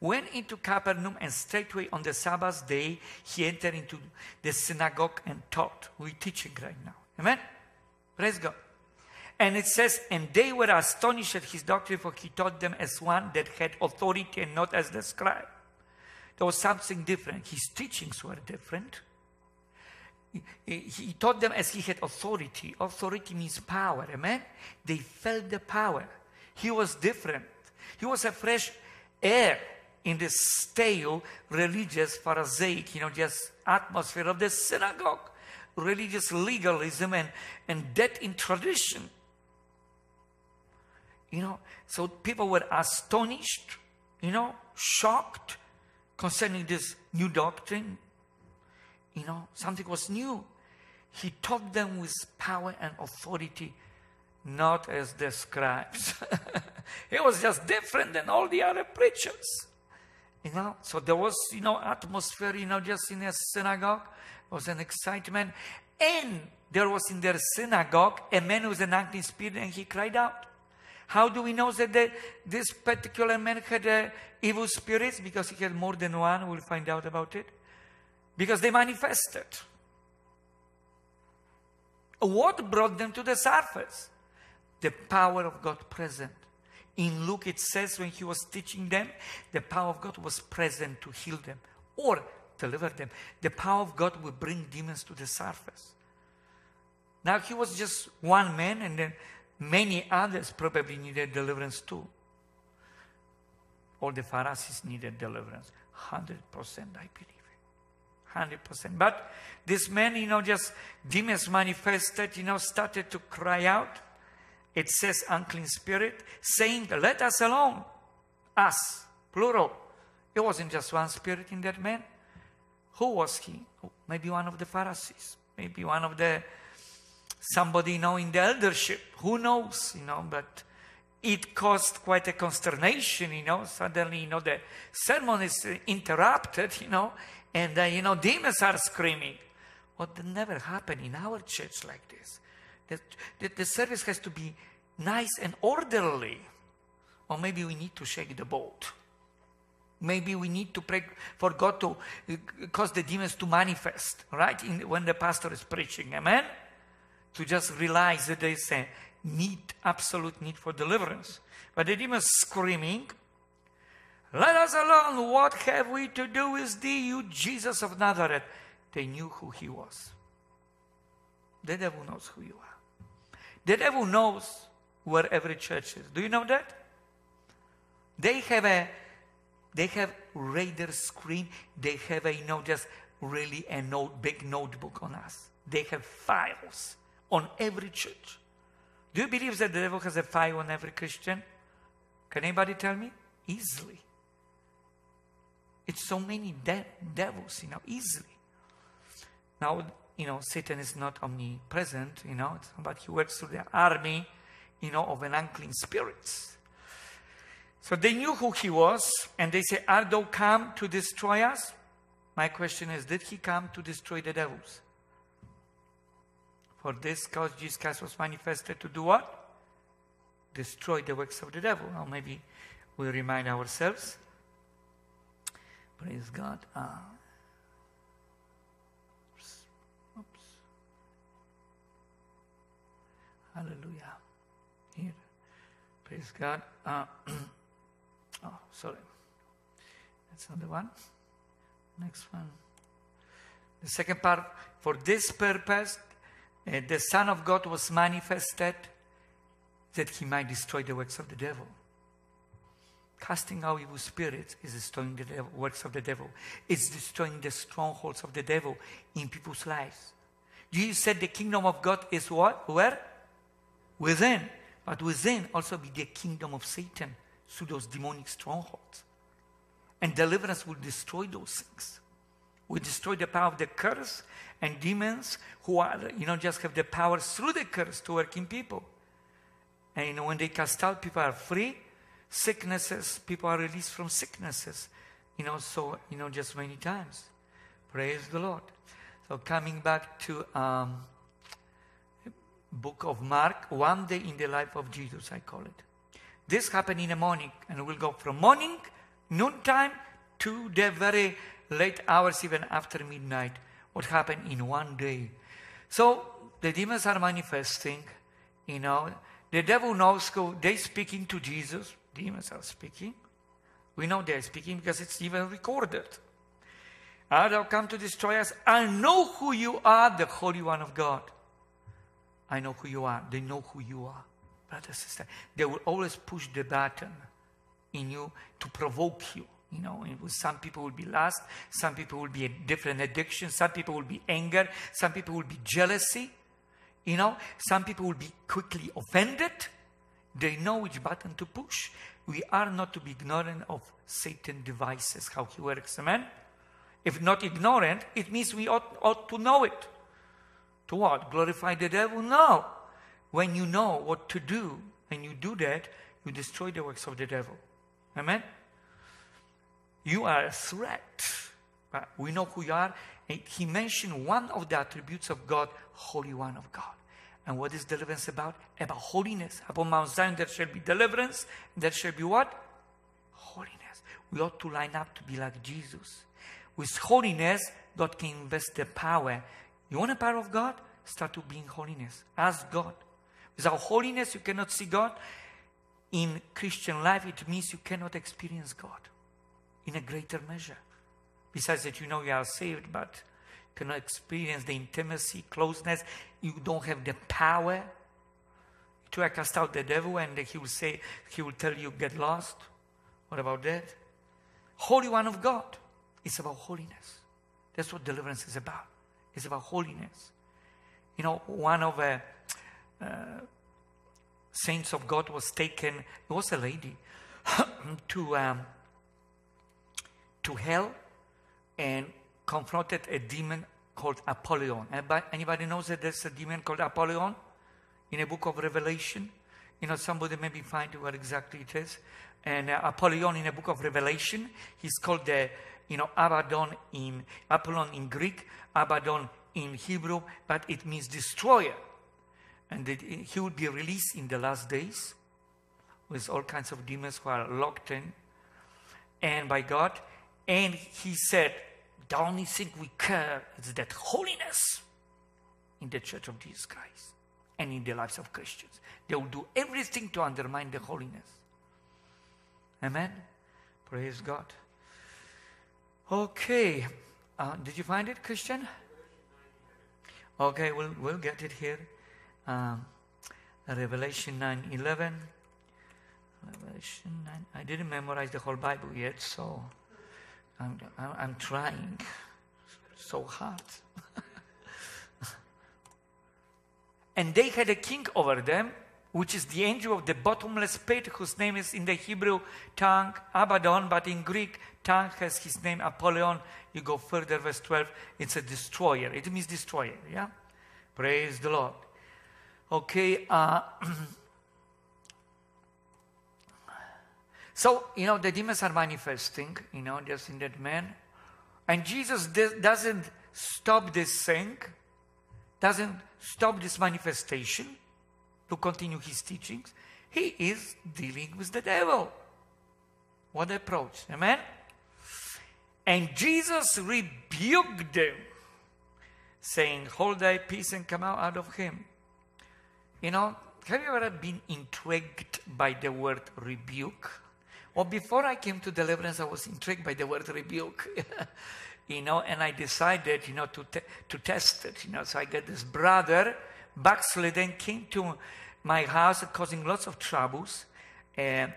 went into Capernaum and straightway on the Sabbath day he entered into the synagogue and taught. We're teaching right now. Amen? Praise God. And it says, and they were astonished at his doctrine, for he taught them as one that had authority and not as the scribe. There was something different. His teachings were different. He taught them as he had authority. Authority means power. Amen? They felt the power. He was different. He was a fresh air in the stale religious Pharisaic, you know, just atmosphere of the synagogue, religious legalism and, and death in tradition. You know, so people were astonished, you know, shocked concerning this new doctrine. You know, something was new. He taught them with power and authority, not as the scribes. he was just different than all the other preachers. You know, so there was, you know, atmosphere, you know, just in a synagogue. There was an excitement. And there was in their synagogue a man with an unclean spirit and he cried out. How do we know that the, this particular man had uh, evil spirits? Because he had more than one. We'll find out about it. Because they manifested. What brought them to the surface? The power of God present. In Luke, it says when he was teaching them, the power of God was present to heal them or deliver them. The power of God will bring demons to the surface. Now, he was just one man, and then Many others probably needed deliverance too. All the Pharisees needed deliverance. 100%, I believe. 100%. But this man, you know, just demons manifested, you know, started to cry out. It says unclean spirit, saying, Let us alone. Us, plural. It wasn't just one spirit in that man. Who was he? Maybe one of the Pharisees. Maybe one of the somebody you know in the eldership who knows you know but it caused quite a consternation you know suddenly you know the sermon is interrupted you know and uh, you know demons are screaming. What well, never happened in our church like this. The, the, the service has to be nice and orderly. Or maybe we need to shake the boat. Maybe we need to pray for god to uh, cause the demons to manifest right in, when the pastor is preaching amen? To just realize that there is a need, absolute need for deliverance. But the demons screaming, Let us alone, what have we to do with thee, you Jesus of Nazareth? They knew who he was. The devil knows who you are. The devil knows where every church is. Do you know that? They have a they have radar screen. They have a you know just really a note, big notebook on us. They have files on every church. Do you believe that the devil has a file on every Christian? Can anybody tell me? Easily. It's so many de- devils, you know, easily. Now, you know, Satan is not omnipresent, you know, but he works through the army, you know, of an unclean spirits. So they knew who he was, and they say, Art thou come to destroy us? My question is, did he come to destroy the devils? For this cause Jesus Christ was manifested to do what? Destroy the works of the devil. Now maybe we remind ourselves. Praise God. Uh, oops. Hallelujah. Here. Praise God. Uh, oh, sorry. That's not the one. Next one. The second part. For this purpose, uh, the Son of God was manifested that he might destroy the works of the devil. Casting out evil spirits is destroying the devil, works of the devil. It's destroying the strongholds of the devil in people's lives. Jesus said the kingdom of God is what? Where? Within. But within also be the kingdom of Satan through those demonic strongholds. And deliverance will destroy those things. Will destroy the power of the curse and demons who are, you know, just have the power through the curse to work in people. And you know, when they cast out, people are free. Sicknesses, people are released from sicknesses. You know, so, you know, just many times. Praise the Lord. So coming back to um, book of Mark, one day in the life of Jesus, I call it. This happened in the morning, and we'll go from morning, noontime, to the very late hours, even after midnight. What happened in one day? So the demons are manifesting, you know. The devil knows who they speaking to Jesus. Demons are speaking. We know they are speaking because it's even recorded. Ah, thou come to destroy us. I know who you are, the Holy One of God. I know who you are. They know who you are. Brother, sister. They will always push the button in you to provoke you. You know, some people will be lust, some people will be a different addiction, some people will be anger, some people will be jealousy. You know, some people will be quickly offended. They know which button to push. We are not to be ignorant of Satan devices, how he works. Amen? If not ignorant, it means we ought, ought to know it. To what? Glorify the devil? No. When you know what to do and you do that, you destroy the works of the devil. Amen? You are a threat. We know who you are. And he mentioned one of the attributes of God, Holy One of God. And what is deliverance about? About holiness. Upon Mount Zion there shall be deliverance. There shall be what? Holiness. We ought to line up to be like Jesus. With holiness, God can invest the power. You want the power of God? Start to be in holiness. Ask God. Without holiness, you cannot see God. In Christian life, it means you cannot experience God in a greater measure. Besides that, you know you are saved, but cannot experience the intimacy, closeness. You don't have the power. To cast out the devil, and he will say, he will tell you, get lost. What about that? Holy One of God. It's about holiness. That's what deliverance is about. It's about holiness. You know, one of the uh, uh, saints of God was taken, it was a lady, to, um, to hell and confronted a demon called Apollyon. Anybody knows that there's a demon called Apollyon in a book of Revelation? You know, somebody maybe find what exactly it is. And uh, Apollyon in a book of Revelation, he's called the, you know, Abaddon in, Apollyon in Greek, Abaddon in Hebrew, but it means destroyer. And that he will be released in the last days with all kinds of demons who are locked in and by God. And he said, the only thing we care is that holiness in the church of Jesus Christ and in the lives of Christians. They will do everything to undermine the holiness. Amen. Praise God. Okay. Uh, did you find it, Christian? Okay, we'll, we'll get it here. Um, Revelation 9 11. Revelation 9. I didn't memorize the whole Bible yet, so I'm, I'm trying so hard. and they had a king over them which is the angel of the bottomless pit, whose name is in the Hebrew tongue Abaddon, but in Greek tongue has his name Apollyon. You go further, verse 12, it's a destroyer. It means destroyer, yeah? Praise the Lord. Okay, uh, so, you know, the demons are manifesting, you know, just in that man. And Jesus doesn't stop this thing, doesn't stop this manifestation to continue his teachings. He is dealing with the devil. What approach? Amen? And Jesus rebuked them, saying, Hold thy peace and come out, out of him. You know, have you ever been intrigued by the word rebuke? Well, before I came to deliverance, I was intrigued by the word rebuke. you know, and I decided, you know, to, te- to test it, you know. So I got this brother, backslidden, came to my house causing lots of troubles. And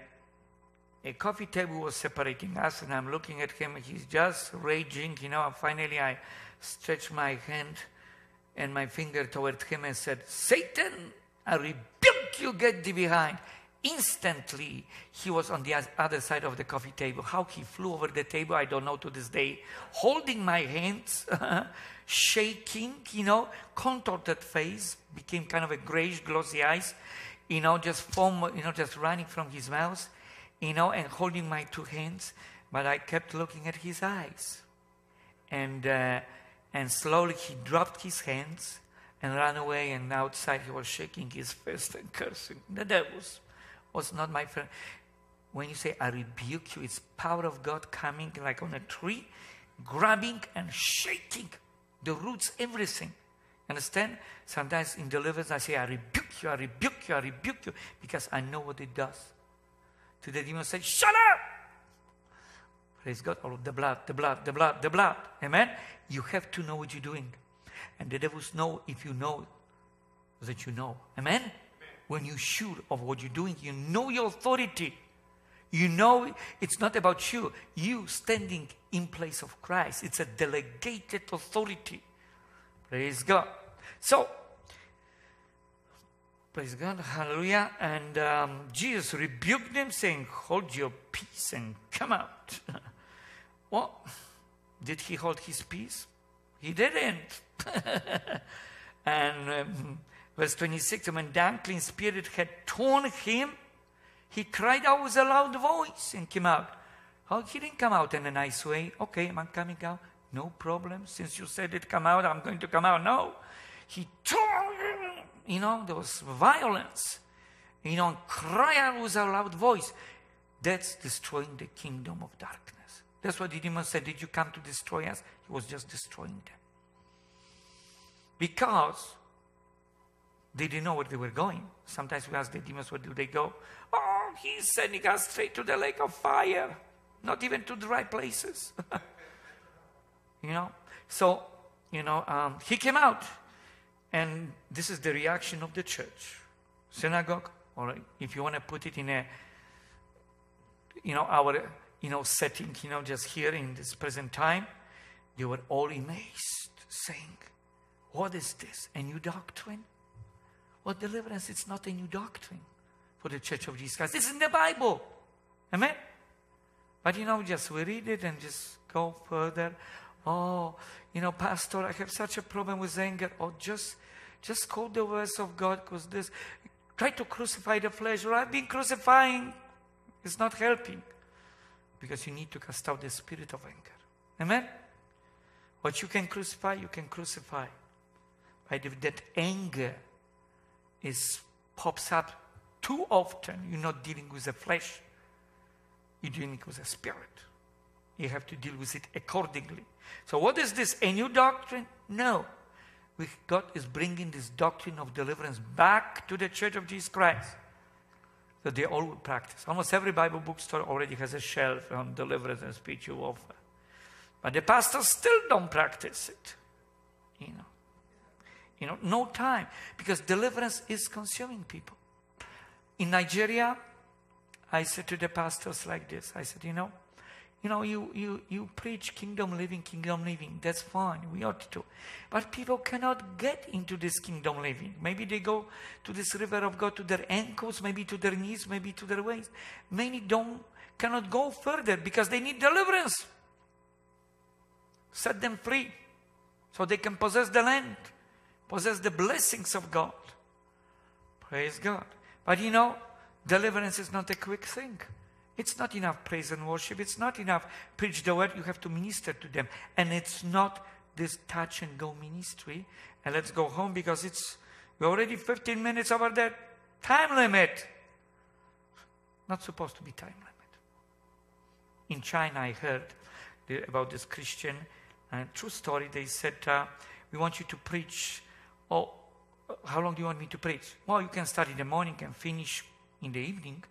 a coffee table was separating us, and I'm looking at him, and he's just raging, you know. Finally, I stretched my hand and my finger toward him and said, Satan, I rebuke you, get thee behind. Instantly, he was on the other side of the coffee table. How he flew over the table, I don't know to this day. Holding my hands, shaking, you know, contorted face, became kind of a grayish, glossy eyes, you know, just foam, you know, just running from his mouth, you know, and holding my two hands. But I kept looking at his eyes. And, uh, and slowly he dropped his hands and ran away. And outside he was shaking his fist and cursing. The devils was not my friend. When you say, I rebuke you, it's power of God coming like on a tree, grabbing and shaking the roots, everything. Understand? Sometimes in deliverance, I say, I rebuke you, I rebuke you, I rebuke you, because I know what it does. To the demon, say, Shut up! Praise God. All of the blood, the blood, the blood, the blood. Amen? You have to know what you're doing. And the devils know if you know that you know. Amen? When you're sure of what you're doing, you know your authority. You know it's not about you. You standing in place of Christ. It's a delegated authority. Praise God. So, praise God, hallelujah. And um, Jesus rebuked them, saying, Hold your peace and come out. well, did he hold his peace? He didn't. and um, Verse 26 When the unclean spirit had torn him, he cried out with a loud voice and came out. Oh, he didn't come out in a nice way. Okay, I'm coming out. No problem. Since you said it come out, I'm going to come out. No. He tore. You know, there was violence. You know, cry out with a loud voice. That's destroying the kingdom of darkness. That's what the demon said. Did you come to destroy us? He was just destroying them. Because they didn't know where they were going. Sometimes we ask the demons, where do they go? Oh, he's sending us straight to the lake of fire, not even to the right places. you know? So, you know, um, he came out, and this is the reaction of the church, synagogue, or if you want to put it in a, you know, our, you know, setting, you know, just here in this present time, they were all amazed, saying, What is this? A new doctrine? Well, deliverance, it's not a new doctrine for the Church of Jesus Christ. It's in the Bible. Amen? But you know, just we read it and just go further. Oh, you know, Pastor, I have such a problem with anger. Or oh, just just quote the words of God because this try to crucify the flesh. Or I've been crucifying. It's not helping. Because you need to cast out the spirit of anger. Amen? What you can crucify, you can crucify. By that anger is pops up too often, you're not dealing with the flesh, you're dealing with the spirit. You have to deal with it accordingly. So, what is this? A new doctrine? No. We, God is bringing this doctrine of deliverance back to the Church of Jesus Christ. That they all practice. Almost every Bible bookstore already has a shelf on deliverance and spiritual warfare. But the pastors still don't practice it. You know. You know, no time because deliverance is consuming people. In Nigeria, I said to the pastors like this I said, you know, you know, you, you, you preach kingdom living, kingdom living. That's fine. We ought to. But people cannot get into this kingdom living. Maybe they go to this river of God to their ankles, maybe to their knees, maybe to their waist. Many don't, cannot go further because they need deliverance. Set them free so they can possess the land, possess the blessings of God. Praise God. But you know, deliverance is not a quick thing. It's not enough praise and worship. It's not enough preach the word. You have to minister to them. And it's not this touch and go ministry. And let's go home because it's we're already 15 minutes over that time limit. Not supposed to be time limit. In China, I heard about this Christian. Uh, true story. They said, uh, "We want you to preach. Oh, how long do you want me to preach? Well, you can start in the morning and finish in the evening."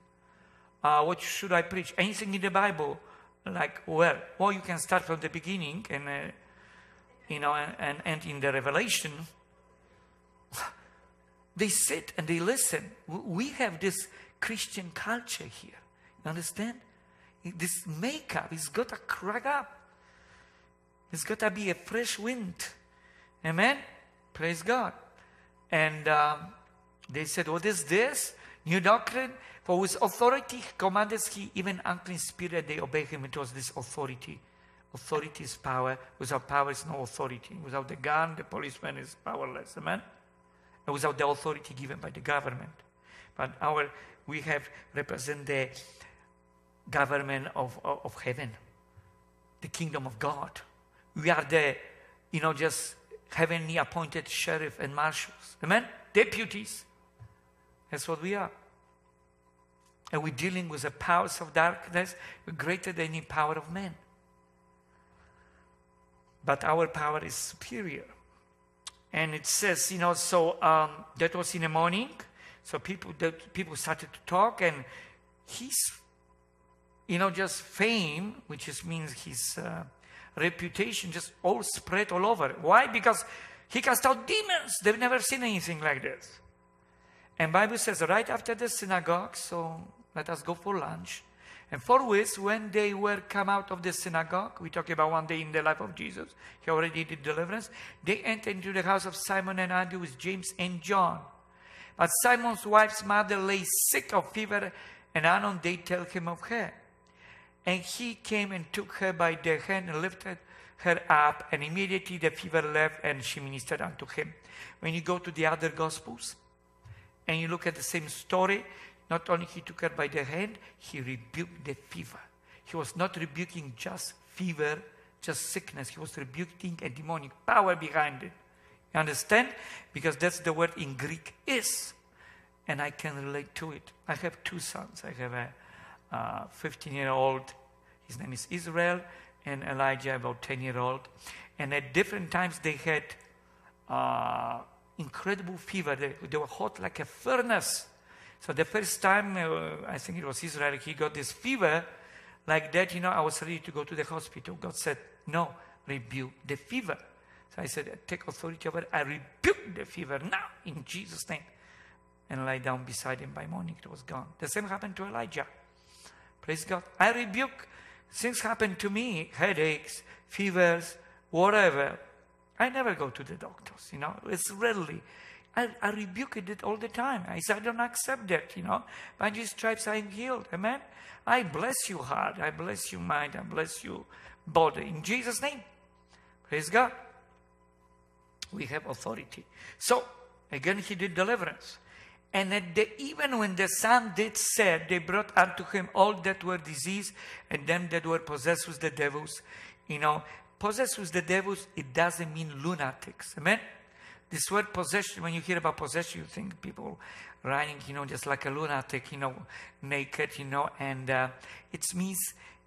uh, what should I preach? Anything in the Bible? Like, well, well, you can start from the beginning and, uh, you know, and, and end in the Revelation. They sit and they listen. We have this Christian culture here. You understand? This makeup is got to crack up. It's got to be a fresh wind. Amen? Praise God. And um, they said, What is this? New doctrine? For with authority commanded he, even unclean spirit, they obey him. It was this authority. Authority is power. Without power is no authority. Without the gun, the policeman is powerless. Amen? And without the authority given by the government. But our, we have represent the government of, of, of heaven, the kingdom of God. We are the, you know, just heavenly appointed sheriff and marshals. Amen? Deputies. That's what we are. And we're dealing with the powers of darkness greater than any power of man. But our power is superior. And it says, you know, so um, that was in the morning. So people, people started to talk, and his, you know, just fame, which just means his uh, reputation, just all spread all over. Why? Because he cast out demons. They've never seen anything like this. And Bible says right after the synagogue, so let us go for lunch. And forthwith, when they were come out of the synagogue, we talk about one day in the life of Jesus, he already did deliverance, they entered into the house of Simon and Andrew with James and John. But Simon's wife's mother lay sick of fever, and anon they tell him of her. And he came and took her by the hand and lifted her up, and immediately the fever left, and she ministered unto him. When you go to the other Gospels, and you look at the same story, not only he took her by the hand, he rebuked the fever. He was not rebuking just fever, just sickness. He was rebuking a demonic power behind it. You understand? Because that's the word in Greek is. And I can relate to it. I have two sons. I have a 15 uh, year old, his name is Israel, and Elijah, about 10 year old. And at different times they had uh, incredible fever. They, they were hot like a furnace. So the first time, uh, I think it was Israel, he got this fever like that, you know, I was ready to go to the hospital. God said, no, rebuke the fever. So I said, take authority over it. I rebuke the fever now in Jesus' name. And lie down beside him by morning. It was gone. The same happened to Elijah. Praise God. I rebuke. Things happen to me, headaches, fevers, whatever. I never go to the doctors, you know. It's rarely. I, I rebuke it all the time. I say, I don't accept that, you know. By Jesus' stripes I am healed. Amen. I bless you heart. I bless you mind. I bless you body. In Jesus' name. Praise God. We have authority. So, again, he did deliverance. And at the, even when the sun did set, they brought unto him all that were diseased and them that were possessed with the devils. You know, possessed with the devils, it doesn't mean lunatics. Amen? This word possession, when you hear about possession, you think people running, you know, just like a lunatic, you know, naked, you know, and uh, it means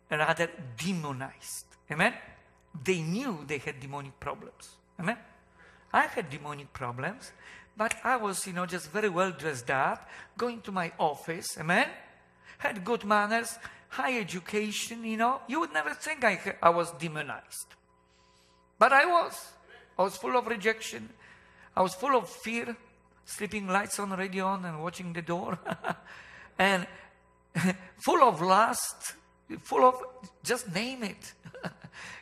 rather demonized. Amen? They knew they had demonic problems. Amen? I had demonic problems, but I was, you know, just very well dressed up, going to my office. Amen? Had good manners, high education, you know. You would never think I, I was demonized. But I was. I was full of rejection, I was full of fear, sleeping lights on, radio on, and watching the door, and full of lust, full of Just name it.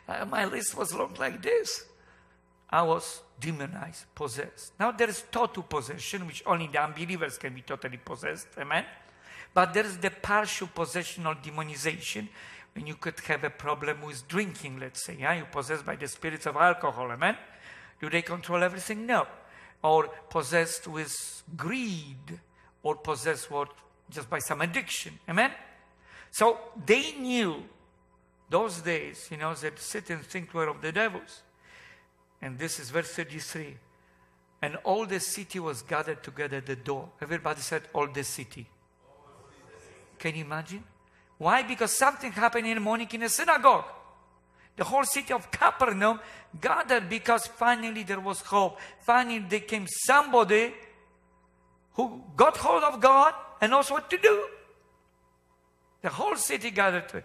My list was long like this. I was demonized, possessed. Now there is total possession, which only the unbelievers can be totally possessed. Amen. But there is the partial possession or demonization when you could have a problem with drinking, let's say. Yeah? You're possessed by the spirits of alcohol. Amen. Do they control everything? No. Or possessed with greed or possessed what just by some addiction. Amen. So they knew those days, you know, that sit and think were of the devils. And this is verse 33. And all the city was gathered together at the door. Everybody said, All the city. Can you imagine? Why? Because something happened in the morning in the synagogue. The whole city of Capernaum gathered because finally there was hope. Finally, there came somebody who got hold of God and knows what to do. The whole city gathered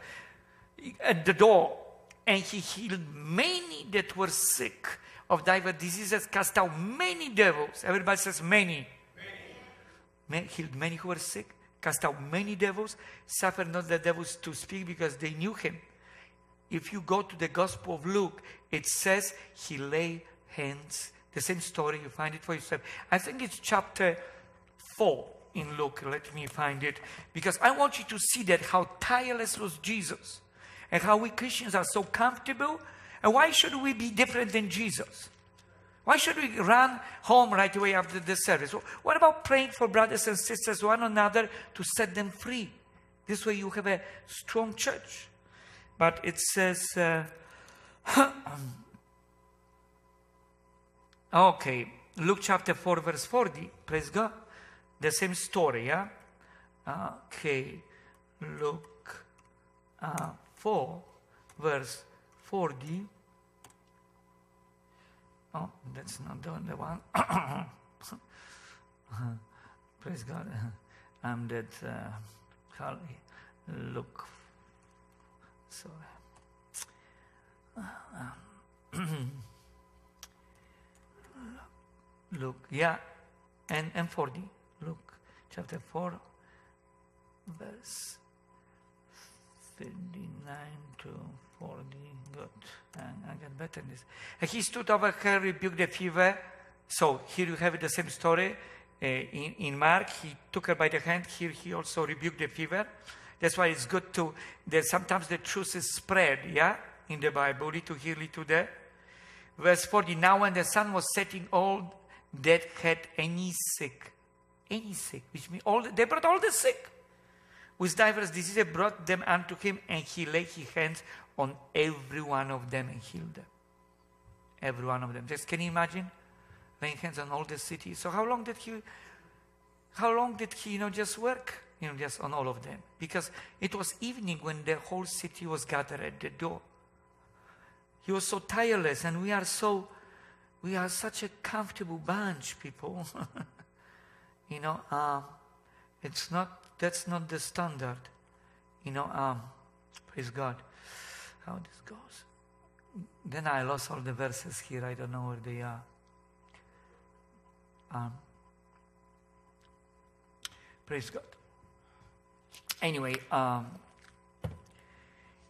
at the door, and he healed many that were sick of diverse diseases, cast out many devils. Everybody says many. many. Healed many who were sick, cast out many devils, suffered not the devils to speak because they knew him. If you go to the Gospel of Luke, it says he lay hands. The same story, you find it for yourself. I think it's chapter 4 in Luke. Let me find it. Because I want you to see that how tireless was Jesus and how we Christians are so comfortable. And why should we be different than Jesus? Why should we run home right away after the service? What about praying for brothers and sisters, one another, to set them free? This way you have a strong church. But it says, uh, okay, Luke chapter 4, verse 40. Praise God. The same story, yeah? Okay, Luke uh, 4, verse 40. Oh, that's not the only one. Praise God. I'm that uh, look. Sorry. look, yeah, and, and 40. Luke, chapter 4, verse 39 to 40. Good. And get better in this. And he stood over her, rebuked the fever. So here you have the same story. Uh, in, in Mark, he took her by the hand. Here he also rebuked the fever. That's why it's good to, that sometimes the truth is spread, yeah, in the Bible, little here, little there. Verse 40, now when the sun was setting, all that had any sick, any sick, which means all, they brought all the sick with diverse diseases, brought them unto him, and he laid his hands on every one of them and healed them. Every one of them. Just can you imagine? Laying hands on all the cities. So how long did he how long did he, you know, just work? You know, just on all of them. Because it was evening when the whole city was gathered at the door. He was so tireless, and we are so we are such a comfortable bunch, people. you know, um, it's not that's not the standard. You know, um, praise God how this goes. Then I lost all the verses here. I don't know where they are. Um, praise God. Anyway, um,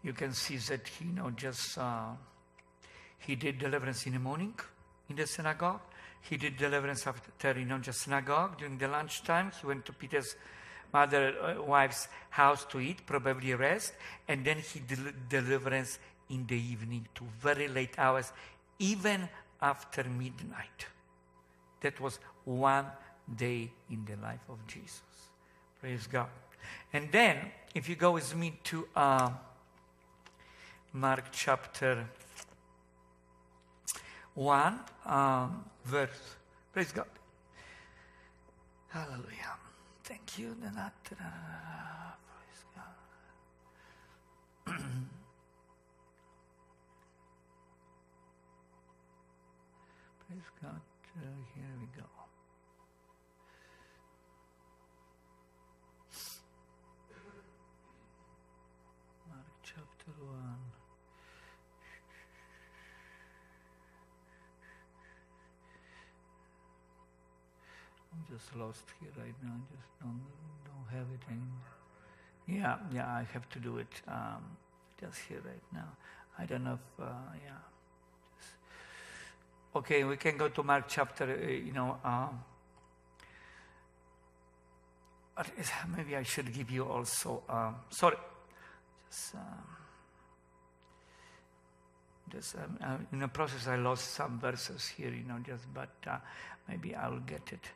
you can see that he, you know, just uh, he did deliverance in the morning in the synagogue. He did deliverance after, just synagogue during the lunchtime. He went to Peter's mother uh, wife's house to eat, probably rest, and then he del- deliverance in the evening to very late hours, even after midnight. That was one day in the life of Jesus. Praise God. And then, if you go with me to uh, Mark chapter 1, um, verse, praise God. Hallelujah. Thank you. Praise God. Praise God. Just lost here right now. Just don't don't have it anymore. Yeah, yeah, I have to do it. Um, just here right now. I don't know if, uh, yeah. Okay, we can go to Mark chapter, uh, you know. Um, maybe I should give you also, um, sorry, just, um, just um, uh, in the process I lost some verses here, you know, just, but uh, maybe I'll get it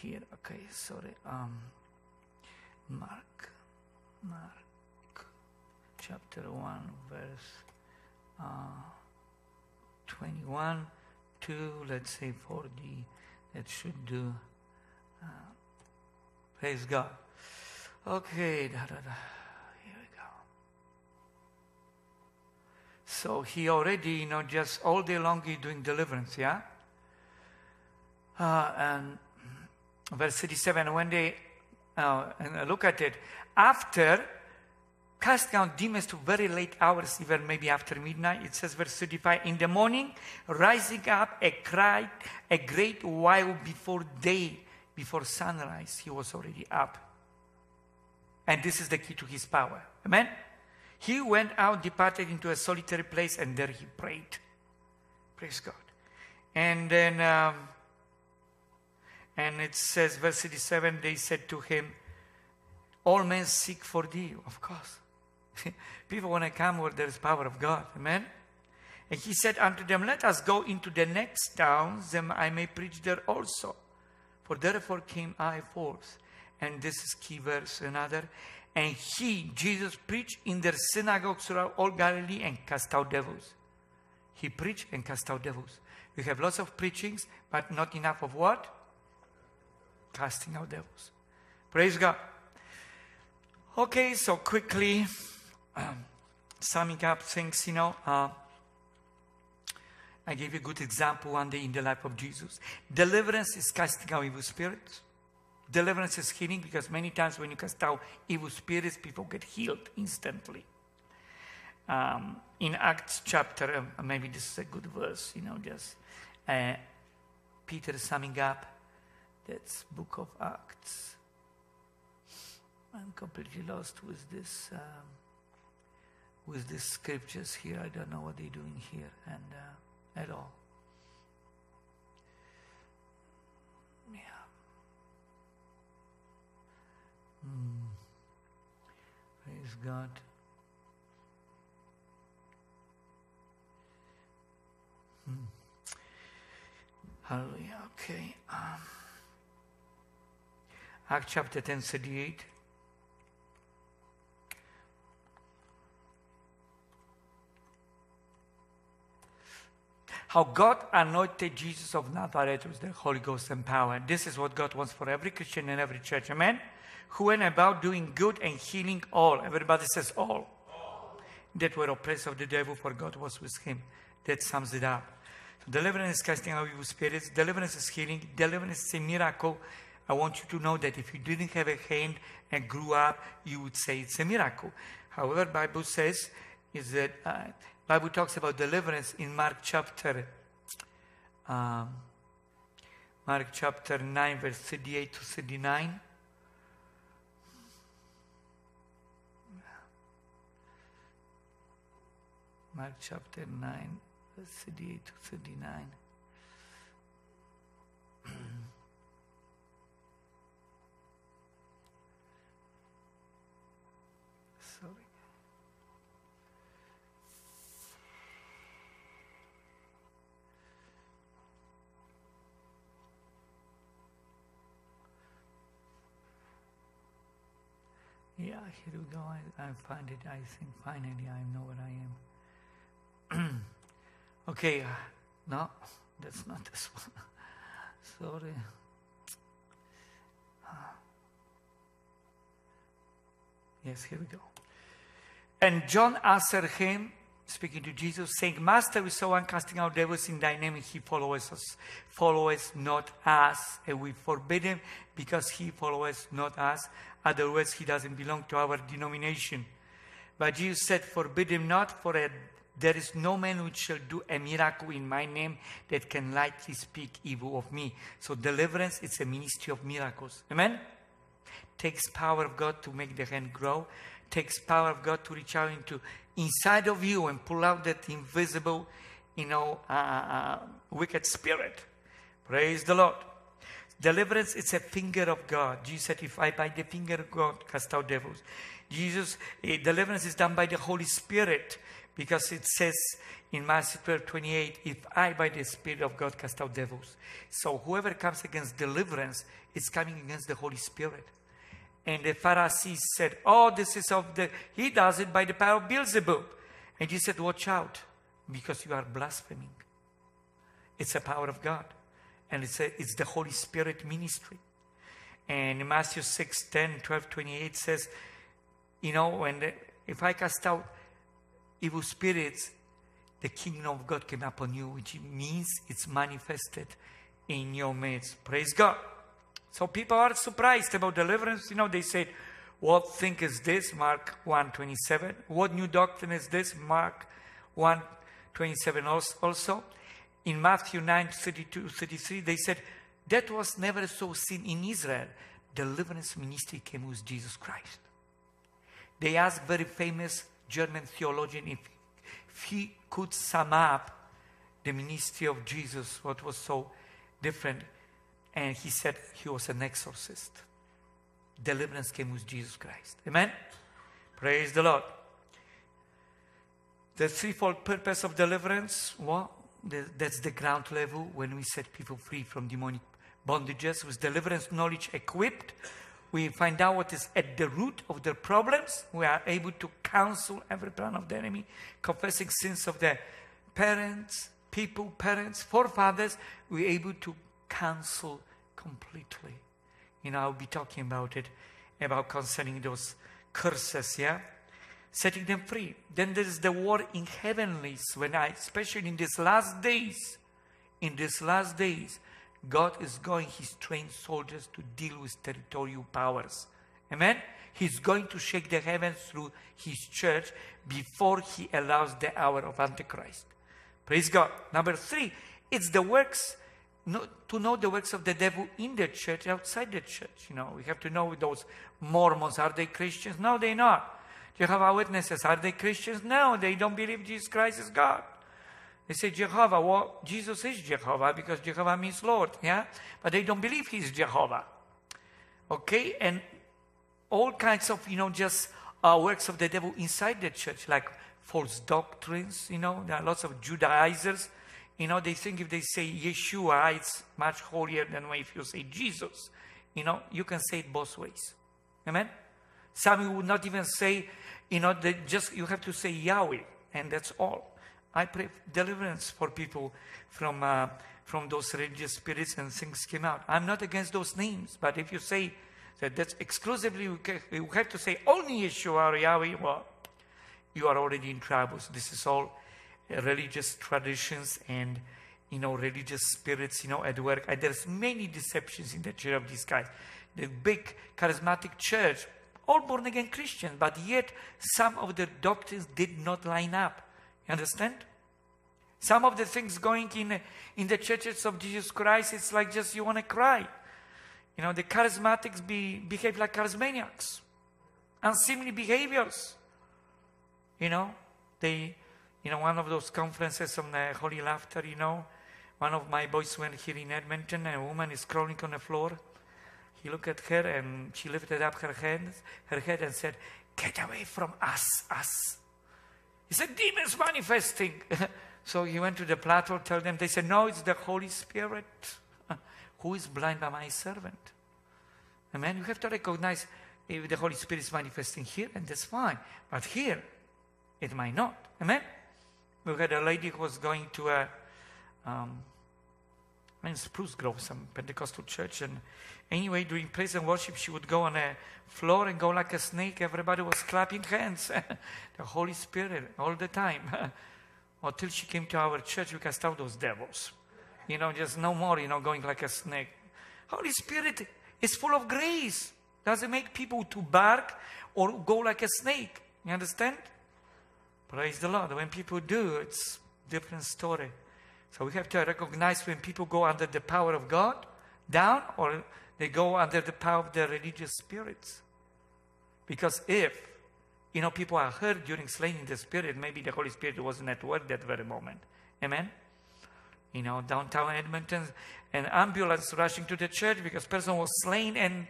here. Okay, sorry. Um, Mark, Mark, chapter 1, verse uh, 21 to, let's say, 40. That should do. Uh, praise God. Okay, da, da, da. here we go. So he already, you know, just all day long he's doing deliverance, yeah? Uh, and verse 37, when they uh, look at it, after casting out demons to very late hours, even maybe after midnight, it says, verse 35, in the morning, rising up a cry, a great while before day, before sunrise, he was already up. And this is the key to his power. Amen? He went out, departed into a solitary place, and there he prayed. Praise God. And then um, and it says, verse 37, they said to him, All men seek for thee, of course. People want to come where there is power of God. Amen? And he said unto them, Let us go into the next towns, then I may preach there also. For therefore came I forth. And this is key verse, another. And he, Jesus, preached in their synagogues throughout all Galilee and cast out devils. He preached and cast out devils. We have lots of preachings, but not enough of what? Casting out devils. Praise God. Okay, so quickly, um, summing up things, you know, uh, I gave you a good example one day in the life of Jesus. Deliverance is casting out evil spirits. Deliverance is healing because many times when you cast out evil spirits, people get healed instantly. Um, in Acts chapter, uh, maybe this is a good verse, you know, just uh, Peter summing up that's Book of Acts. I'm completely lost with this, um, with these scriptures here. I don't know what they're doing here, and uh, at all. Yeah. Mm. Praise God. Hmm. Hallelujah. Okay. Um, Acts chapter 10, 38. How God anointed Jesus of Nazareth with the Holy Ghost and power. This is what God wants for every Christian and every church. Amen? Who went about doing good and healing all. Everybody says all. all. That were oppressed of the devil, for God was with him. That sums it up. So deliverance is casting out evil spirits. Deliverance is healing. Deliverance is a miracle. I want you to know that if you didn't have a hand and grew up, you would say it's a miracle. However, Bible says is that uh, Bible talks about deliverance in Mark chapter um, Mark chapter 9 verse 38 to 39. Mark chapter 9 verse 38 to 39. Yeah, here we go. I, I find it. I think finally I know what I am. okay, uh, no, that's not this one. Sorry. Uh, yes, here we go. And John answered him, speaking to Jesus, saying, Master, we saw one casting out devils in thy name, and he follows us, followeth not us, and we forbid him because he followeth not us. Otherwise, he doesn't belong to our denomination. But Jesus said, Forbid him not, for a, there is no man which shall do a miracle in my name that can lightly speak evil of me. So, deliverance is a ministry of miracles. Amen? Takes power of God to make the hand grow, takes power of God to reach out into inside of you and pull out that invisible, you know, uh, uh, wicked spirit. Praise the Lord. Deliverance is a finger of God. Jesus said, If I by the finger of God cast out devils. Jesus, eh, deliverance is done by the Holy Spirit because it says in Matthew 12 28, If I by the Spirit of God cast out devils. So whoever comes against deliverance is coming against the Holy Spirit. And the Pharisees said, Oh, this is of the, he does it by the power of Beelzebub. And he said, Watch out because you are blaspheming. It's the power of God and it's, a, it's the Holy Spirit ministry. And Matthew 6 10, 12, 28 says, You know, when the, if I cast out evil spirits, the kingdom of God came upon you, which means it's manifested in your midst. Praise God. So people are surprised about deliverance. You know, they said, What thing is this? Mark 1 27. What new doctrine is this? Mark 1 27 also in Matthew 9 32, 33, they said, That was never so seen in Israel. Deliverance ministry came with Jesus Christ. They asked very famous German theologian if, if he could sum up the ministry of Jesus, what was so different. And he said he was an exorcist. Deliverance came with Jesus Christ. Amen? Praise the Lord. The threefold purpose of deliverance, well, that's the ground level when we set people free from demonic bondages with deliverance knowledge equipped. We find out what is at the root of their problems. We are able to counsel every plan of the enemy, confessing sins of their parents, people, parents, forefathers. We're able to counsel completely. You know, I'll be talking about it, about concerning those curses, yeah? Setting them free. Then there is the war in heavenlies, when I, especially in these last days, in these last days, God is going His trained soldiers to deal with territorial powers. Amen? He's going to shake the heavens through His church before He allows the hour of Antichrist. Praise God. Number three, it's the works, to know the works of the devil in the church, outside the church. You know, we have to know those Mormons, are they Christians? No, they're not. Jehovah Witnesses, are they Christians? No, they don't believe Jesus Christ is God. They say Jehovah, well, Jesus is Jehovah because Jehovah means Lord, yeah? But they don't believe he's Jehovah. Okay? And all kinds of, you know, just uh, works of the devil inside the church, like false doctrines, you know, there are lots of Judaizers. You know, they think if they say Yeshua, it's much holier than if you say Jesus. You know, you can say it both ways. Amen? Some would not even say you know, they just you have to say Yahweh, and that's all. I pray deliverance for people from uh, from those religious spirits and things came out. I'm not against those names, but if you say that that's exclusively you have to say only Yeshua or Yahweh, well, you are already in trouble. So this is all religious traditions and you know religious spirits you know at work. And There's many deceptions in the church of these guys. The big charismatic church all born again Christians, but yet some of the doctrines did not line up. You understand? Some of the things going in, in the churches of Jesus Christ, it's like just you want to cry. You know, the charismatics be, behave like charismaniacs, unseemly behaviors. You know, they, you know, one of those conferences on the Holy Laughter, you know, one of my boys went here in Edmonton, and a woman is crawling on the floor he looked at her and she lifted up her hands, her head and said, Get away from us, us. He said, Demons manifesting. so he went to the platform, told them, they said, No, it's the Holy Spirit who is blind by my servant. Amen. You have to recognize if the Holy Spirit is manifesting here, and that's fine. But here, it might not. Amen. We had a lady who was going to a um, Spruce Grove, some Pentecostal church. And anyway, during praise and worship, she would go on a floor and go like a snake. Everybody was clapping hands. the Holy Spirit all the time. Until she came to our church, we cast out those devils. You know, just no more, you know, going like a snake. Holy Spirit is full of grace. Doesn't make people to bark or go like a snake. You understand? Praise the Lord. When people do, it's different story. So we have to recognize when people go under the power of God down or they go under the power of the religious spirits. Because if You know, people are hurt during slaying in the Spirit. Maybe the Holy Spirit wasn't at work that very moment. Amen? You know, downtown Edmonton, an ambulance rushing to the church because person was slain and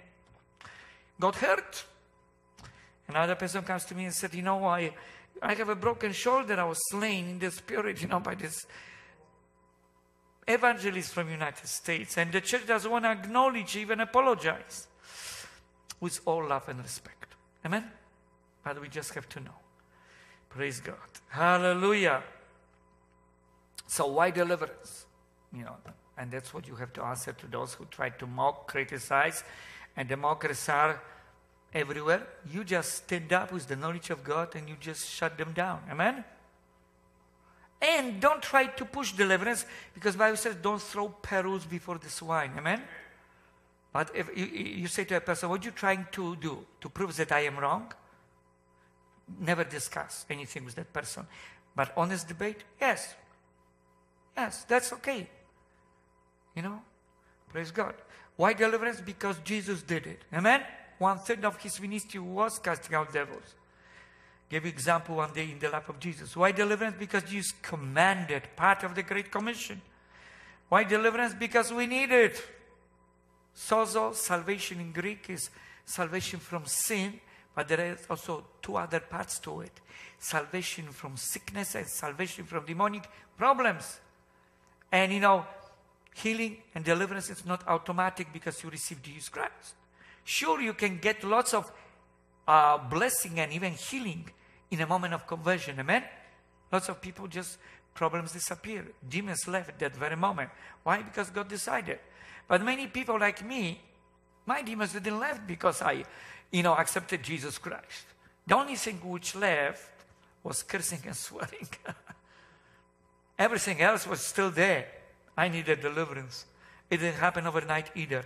got hurt. Another person comes to me and said, you know, I, I have a broken shoulder. I was slain in the Spirit, you know, by this evangelist from United States. And the church doesn't want to acknowledge, even apologize. With all love and respect. Amen? But we just have to know. Praise God. Hallelujah. So why deliverance? You know, and that's what you have to answer to those who try to mock, criticize, and the mockers are everywhere. You just stand up with the knowledge of God and you just shut them down. Amen? And don't try to push deliverance because Bible says don't throw pearls before the swine. Amen? But if you, you say to a person, what are you trying to do? To prove that I am wrong? Never discuss anything with that person. But honest debate? Yes. Yes, that's okay. You know? Praise God. Why deliverance? Because Jesus did it. Amen? One third of his ministry was casting out devils. Give example one day in the life of Jesus. Why deliverance? Because Jesus commanded, part of the Great Commission. Why deliverance? Because we need it. Sozo, salvation in Greek is salvation from sin, but there are also two other parts to it salvation from sickness and salvation from demonic problems. And you know, healing and deliverance is not automatic because you receive Jesus Christ. Sure, you can get lots of uh, blessing and even healing in a moment of conversion. Amen? Lots of people just, problems disappear. Demons left that very moment. Why? Because God decided. But many people like me, my demons didn't left because I, you know, accepted Jesus Christ. The only thing which left was cursing and swearing. Everything else was still there. I needed deliverance. It didn't happen overnight either.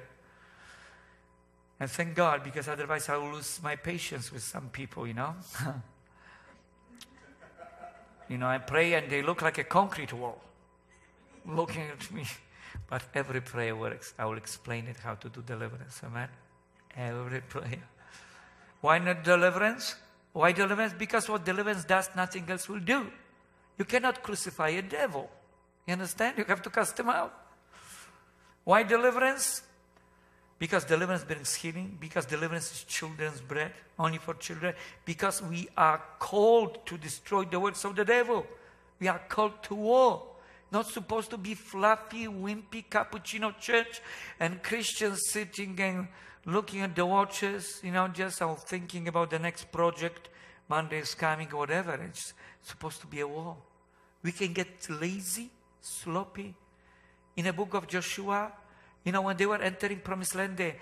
And thank God, because otherwise I will lose my patience with some people, you know. you know, I pray and they look like a concrete wall looking at me. But every prayer works. I will explain it how to do deliverance. Amen. Every prayer. Why not deliverance? Why deliverance? Because what deliverance does, nothing else will do. You cannot crucify a devil. You understand? You have to cast him out. Why deliverance? Because deliverance brings healing. Because deliverance is children's bread, only for children. Because we are called to destroy the works of the devil. We are called to war. Not supposed to be fluffy, wimpy cappuccino church and Christians sitting and looking at the watches, you know, just thinking about the next project. Monday is coming, whatever. It's supposed to be a war. We can get lazy, sloppy. In a book of Joshua, you know, when they were entering Promised Land, the,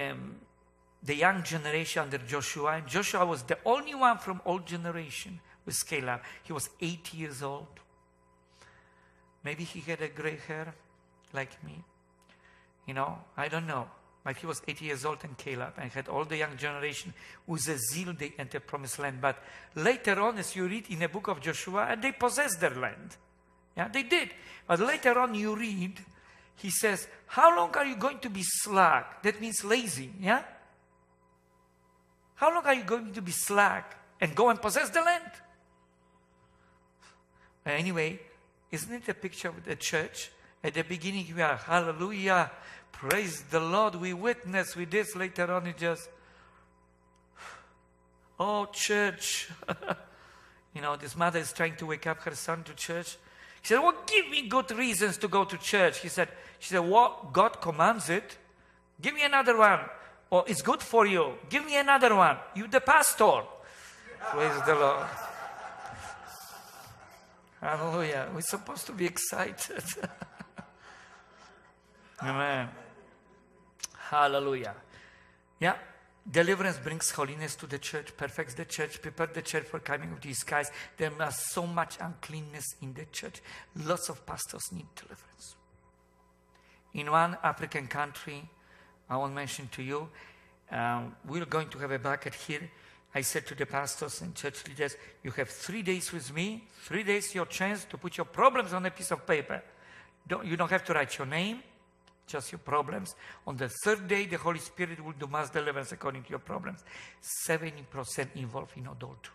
um, the young generation under Joshua, and Joshua was the only one from old generation with Caleb. He was 80 years old. Maybe he had a gray hair like me. You know, I don't know. But he was 80 years old and Caleb and had all the young generation with a zeal they entered promised land. But later on, as you read in the book of Joshua, and they possessed their land. Yeah, they did. But later on you read, he says, How long are you going to be slack? That means lazy, yeah? How long are you going to be slack and go and possess the land? Anyway, isn't it a picture of the church? At the beginning, we are, hallelujah, praise the Lord. We witness with this. Later on, it just, oh, church. you know, this mother is trying to wake up her son to church. He said, Well, give me good reasons to go to church. He said, She said, Well, God commands it. Give me another one. Or oh, it's good for you. Give me another one. You the pastor. Praise the Lord. Hallelujah. We're supposed to be excited. Amen. Hallelujah. Yeah. Deliverance brings holiness to the church, perfects the church, prepare the church for coming of these guys. There so much uncleanness in the church. Lots of pastors need deliverance. In one African country, I won't mention to you, um, we're going to have a bucket here. I said to the pastors and church leaders, you have three days with me, three days your chance to put your problems on a piece of paper. Don't, you don't have to write your name, just your problems. On the third day, the Holy Spirit will do mass deliverance according to your problems. 70% involved in adultery.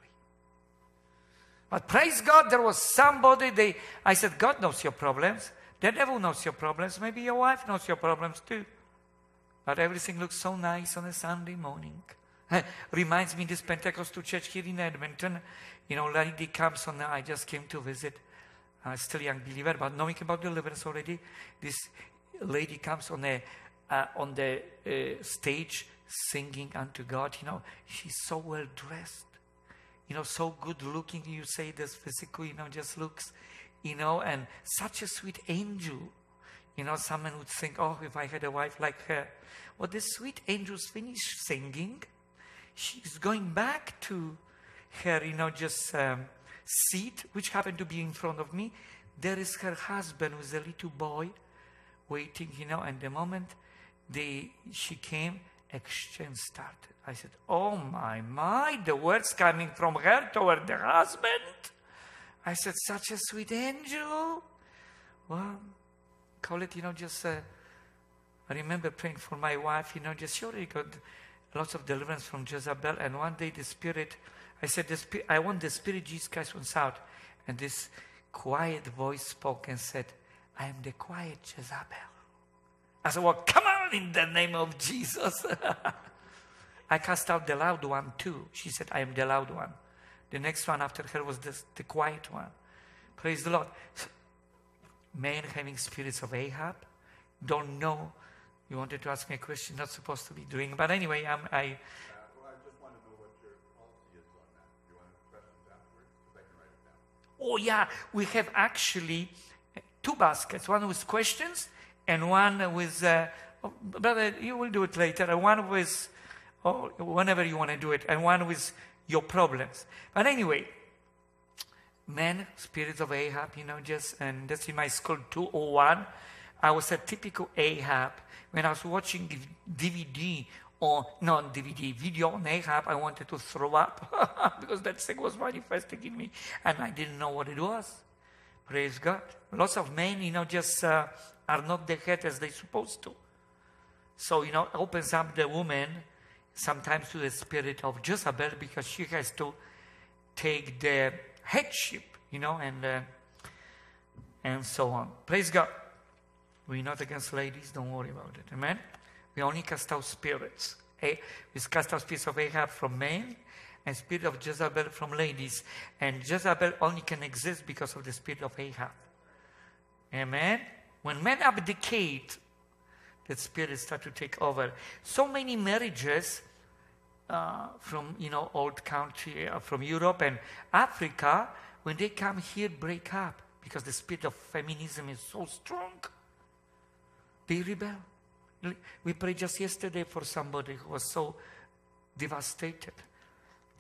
But praise God, there was somebody, they, I said, God knows your problems. The devil knows your problems. Maybe your wife knows your problems too. But everything looks so nice on a Sunday morning. Reminds me this Pentecostal church here in Edmonton. You know, lady comes on, I just came to visit. Uh, still a young believer, but knowing about deliverance already. This lady comes on a uh, on the uh, stage singing unto God. You know, she's so well dressed. You know, so good looking. You say this physical, you know, just looks, you know, and such a sweet angel. You know, someone would think, oh, if I had a wife like her. Well, this sweet angel's finished singing. She's going back to her, you know, just um, seat, which happened to be in front of me. There is her husband with a little boy waiting, you know, and the moment they, she came, exchange started. I said, Oh my, my, the words coming from her toward the husband. I said, Such a sweet angel. Well, call it, you know, just, uh, I remember praying for my wife, you know, just already got lots of deliverance from Jezebel. And one day the Spirit, I said, the Spirit, I want the Spirit Jesus Christ wants out. And this quiet voice spoke and said, I am the quiet Jezebel. I said, Well, come on in the name of Jesus. I cast out the loud one too. She said, I am the loud one. The next one after her was the, the quiet one. Praise the Lord. Men having spirits of Ahab don't know. You wanted to ask me a question, not supposed to be doing. But anyway, I'm, I. Oh, yeah, we have actually two baskets one with questions and one with, uh, oh, brother, you will do it later, and one with, oh, whenever you want to do it, and one with your problems. But anyway, men, spirits of Ahab, you know, just, and that's in my school 201. I was a typical Ahab. When I was watching DVD or not DVD, video on Ahab, I wanted to throw up because that thing was manifesting in me and I didn't know what it was. Praise God. Lots of men, you know, just uh, are not the head as they're supposed to. So, you know, opens up the woman sometimes to the spirit of Jezebel because she has to take the headship, you know, and uh, and so on. Praise God. We're not against ladies, don't worry about it. Amen? We only cast out spirits. Eh? We cast out spirits of Ahab from men and spirit of Jezebel from ladies. And Jezebel only can exist because of the spirit of Ahab. Amen? When men abdicate, that spirit start to take over. So many marriages uh, from you know old country uh, from Europe and Africa, when they come here, break up because the spirit of feminism is so strong. They rebel. We prayed just yesterday for somebody who was so devastated.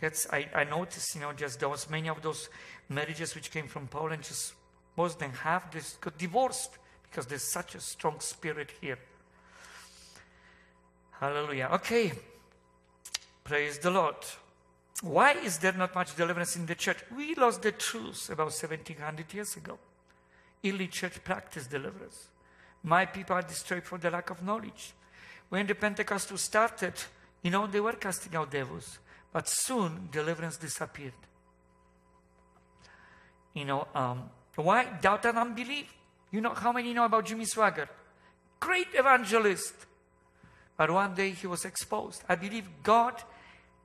That's I, I noticed, you know, just was many of those marriages which came from Poland, just more than half just got divorced because there's such a strong spirit here. Hallelujah. Okay. Praise the Lord. Why is there not much deliverance in the church? We lost the truth about 1700 years ago. Early church practiced deliverance. My people are destroyed for the lack of knowledge. When the Pentecostal started, you know, they were casting out devils, but soon deliverance disappeared. You know, um, why? Doubt and unbelief. You know how many know about Jimmy Swaggart? Great evangelist. But one day he was exposed. I believe God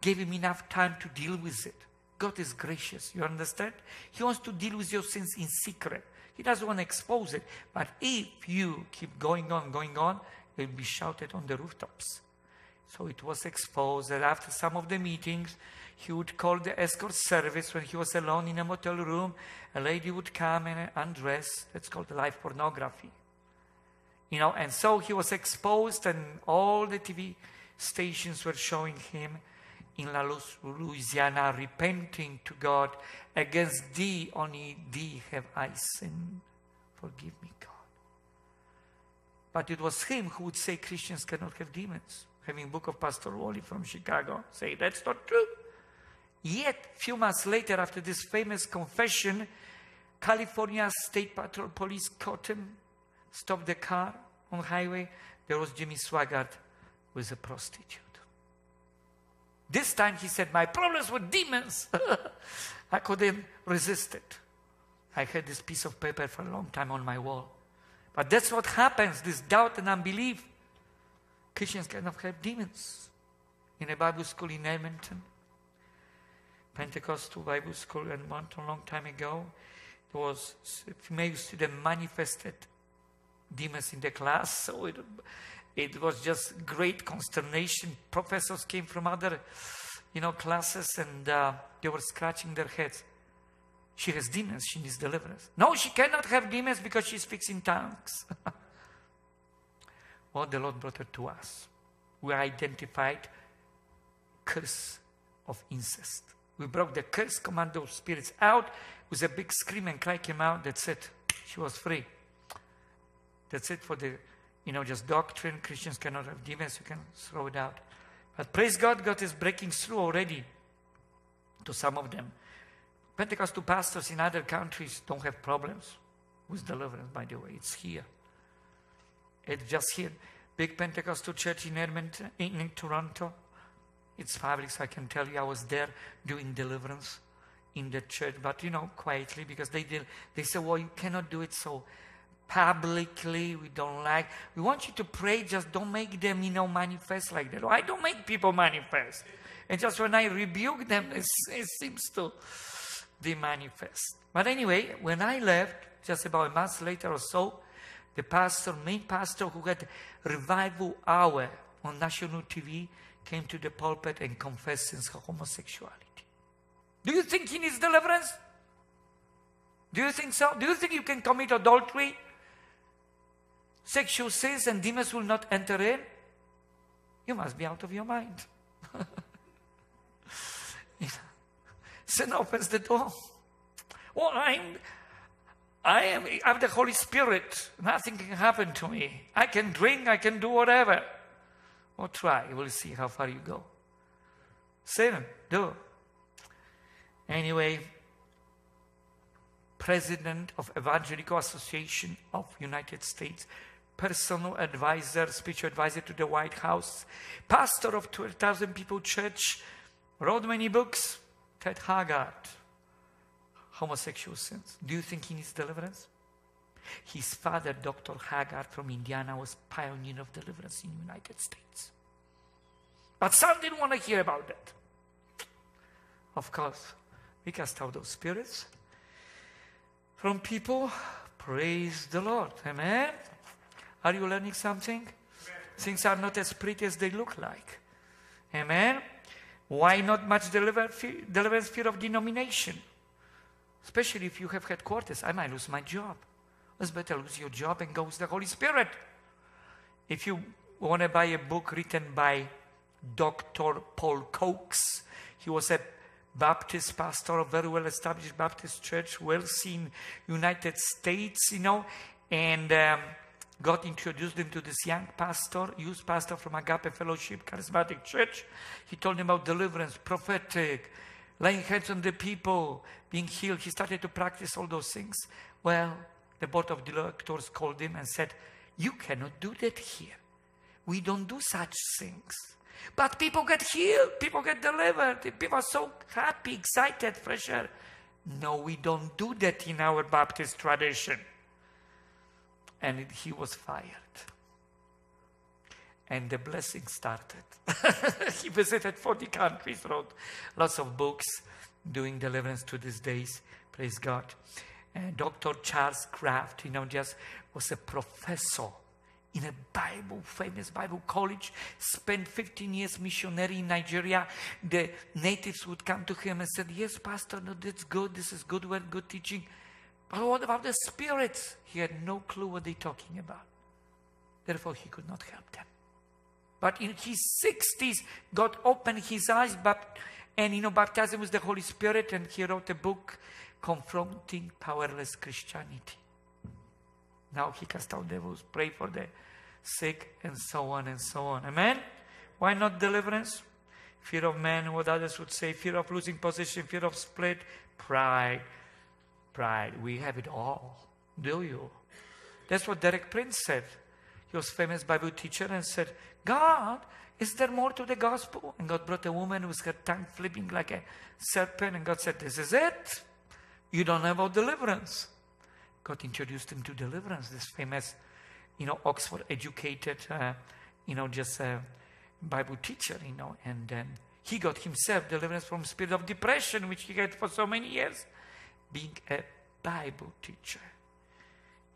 gave him enough time to deal with it. God is gracious, you understand? He wants to deal with your sins in secret. He doesn't want to expose it. But if you keep going on, going on, it will be shouted on the rooftops. So it was exposed that after some of the meetings, he would call the escort service when he was alone in a motel room. A lady would come and undress. That's called live pornography. You know, and so he was exposed, and all the TV stations were showing him in La Luz, Louisiana, repenting to God, against thee, only thee have I sinned. Forgive me, God. But it was him who would say Christians cannot have demons. Having book of Pastor Wally from Chicago say that's not true. Yet, few months later, after this famous confession, California State Patrol Police caught him, stopped the car on highway. There was Jimmy Swaggart with a prostitute. This time he said, My problems were demons. I couldn't resist it. I had this piece of paper for a long time on my wall. But that's what happens this doubt and unbelief. Christians cannot have demons. In a Bible school in Edmonton, Pentecostal Bible school, and one a long time ago, there was a female student manifested demons in the class. So it, it was just great consternation. Professors came from other, you know, classes, and uh, they were scratching their heads. She has demons. She needs deliverance. No, she cannot have demons because she speaks in tongues. Well, the Lord brought her to us. We identified curse of incest. We broke the curse, command of spirits out. With a big scream and cry came out. That's it. She was free. That's it for the, you know, just doctrine. Christians cannot have demons. You can throw it out. But praise God, God is breaking through already to some of them. Pentecostal pastors in other countries don't have problems with deliverance, by the way. It's here. It's just here. Big Pentecostal church in Edmonton, in, Toronto. It's public, so I can tell you I was there doing deliverance in the church, but you know, quietly because they did. They said, "Well, you cannot do it so publicly. We don't like. We want you to pray. Just don't make them, you know, manifest like that. I don't make people manifest. And just when I rebuke them, it, it seems to." they manifest. But anyway, when I left, just about a month later or so, the pastor, main pastor who had revival hour on national TV, came to the pulpit and confessed his homosexuality. Do you think he needs deliverance? Do you think so? Do you think you can commit adultery? Sexual sins and demons will not enter in? You must be out of your mind. Sin opens the door. Well, I'm, I am, I have the Holy Spirit. Nothing can happen to me. I can drink, I can do whatever. Or try. We'll see how far you go. Sin, do. Anyway, President of Evangelical Association of United States, personal advisor, spiritual advisor to the White House, pastor of 12,000 people church, wrote many books, Ted Haggard, homosexual sins. Do you think he needs deliverance? His father, Dr. Haggard from Indiana, was pioneer of deliverance in the United States. But some didn't want to hear about that. Of course, we cast out those spirits from people. Praise the Lord. Amen. Are you learning something? Amen. Things are not as pretty as they look like. Amen. Why not much deliverance fear of denomination? Especially if you have headquarters. I might lose my job. It's better lose your job and go with the Holy Spirit. If you want to buy a book written by Dr. Paul Cox, he was a Baptist pastor, a very well established Baptist church, well seen United States, you know, and um, God introduced him to this young pastor, youth pastor from Agape Fellowship, Charismatic Church. He told him about deliverance, prophetic, laying hands on the people, being healed. He started to practice all those things. Well, the board of directors called him and said, You cannot do that here. We don't do such things. But people get healed, people get delivered, people are so happy, excited, fresh air. No, we don't do that in our Baptist tradition and he was fired. And the blessing started. he visited 40 countries, wrote lots of books, doing deliverance to these days. Praise God. And Dr. Charles Kraft, you know, just was a professor in a Bible, famous Bible college, spent 15 years missionary in Nigeria. The natives would come to him and said, Yes, Pastor, no, that's good. This is good word, good teaching. But what about the spirits? He had no clue what they're talking about. Therefore, he could not help them. But in his 60s, God opened his eyes but, and, you know, baptized him with the Holy Spirit, and he wrote a book, Confronting Powerless Christianity. Now he cast out devils, pray for the sick, and so on and so on. Amen? Why not deliverance? Fear of man, what others would say, fear of losing position, fear of split, pride, pride. We have it all. Do you? That's what Derek Prince said. He was famous Bible teacher and said, God, is there more to the gospel? And God brought a woman with her tongue flipping like a serpent, and God said, This is it. You don't about deliverance. God introduced him to deliverance, this famous, you know, Oxford educated, uh, you know, just a Bible teacher, you know, and then he got himself deliverance from spirit of depression, which he had for so many years, being a Bible teacher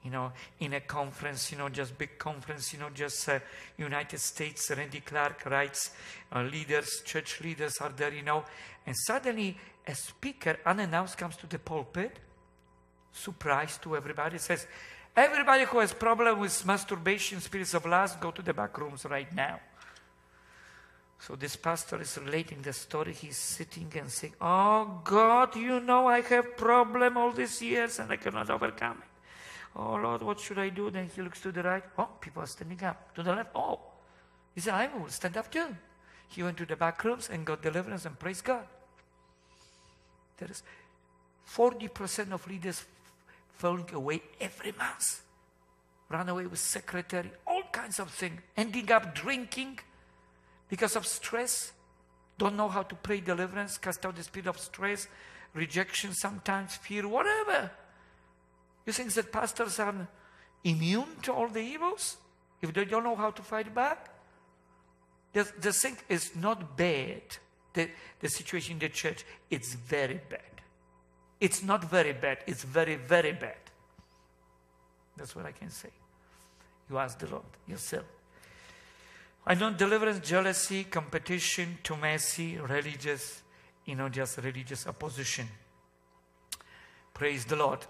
you know, in a conference, you know, just big conference, you know, just uh, United States, Randy Clark writes, uh, leaders, church leaders are there, you know, and suddenly a speaker unannounced comes to the pulpit, surprise to everybody, says, everybody who has problem with masturbation, spirits of lust, go to the back rooms right now. So this pastor is relating the story. He's sitting and saying, "Oh God, you know I have problem all these years and I cannot overcome it." Oh Lord, what should I do? Then he looks to the right. Oh, people are standing up. To the left. Oh, he said, I will stand up too. He went to the back rooms and got deliverance and praise God. There is 40% of leaders falling away every month. Run away with secretary, all kinds of things. Ending up drinking because of stress. Don't know how to pray deliverance, cast out the spirit of stress, rejection sometimes, fear, whatever. You think that pastors are immune to all the evils if they don't know how to fight back? The, the thing is not bad, the, the situation in the church, it's very bad. It's not very bad, it's very, very bad. That's what I can say. You ask the Lord yourself. I know deliverance, jealousy, competition, too messy, religious, you know, just religious opposition. Praise the Lord.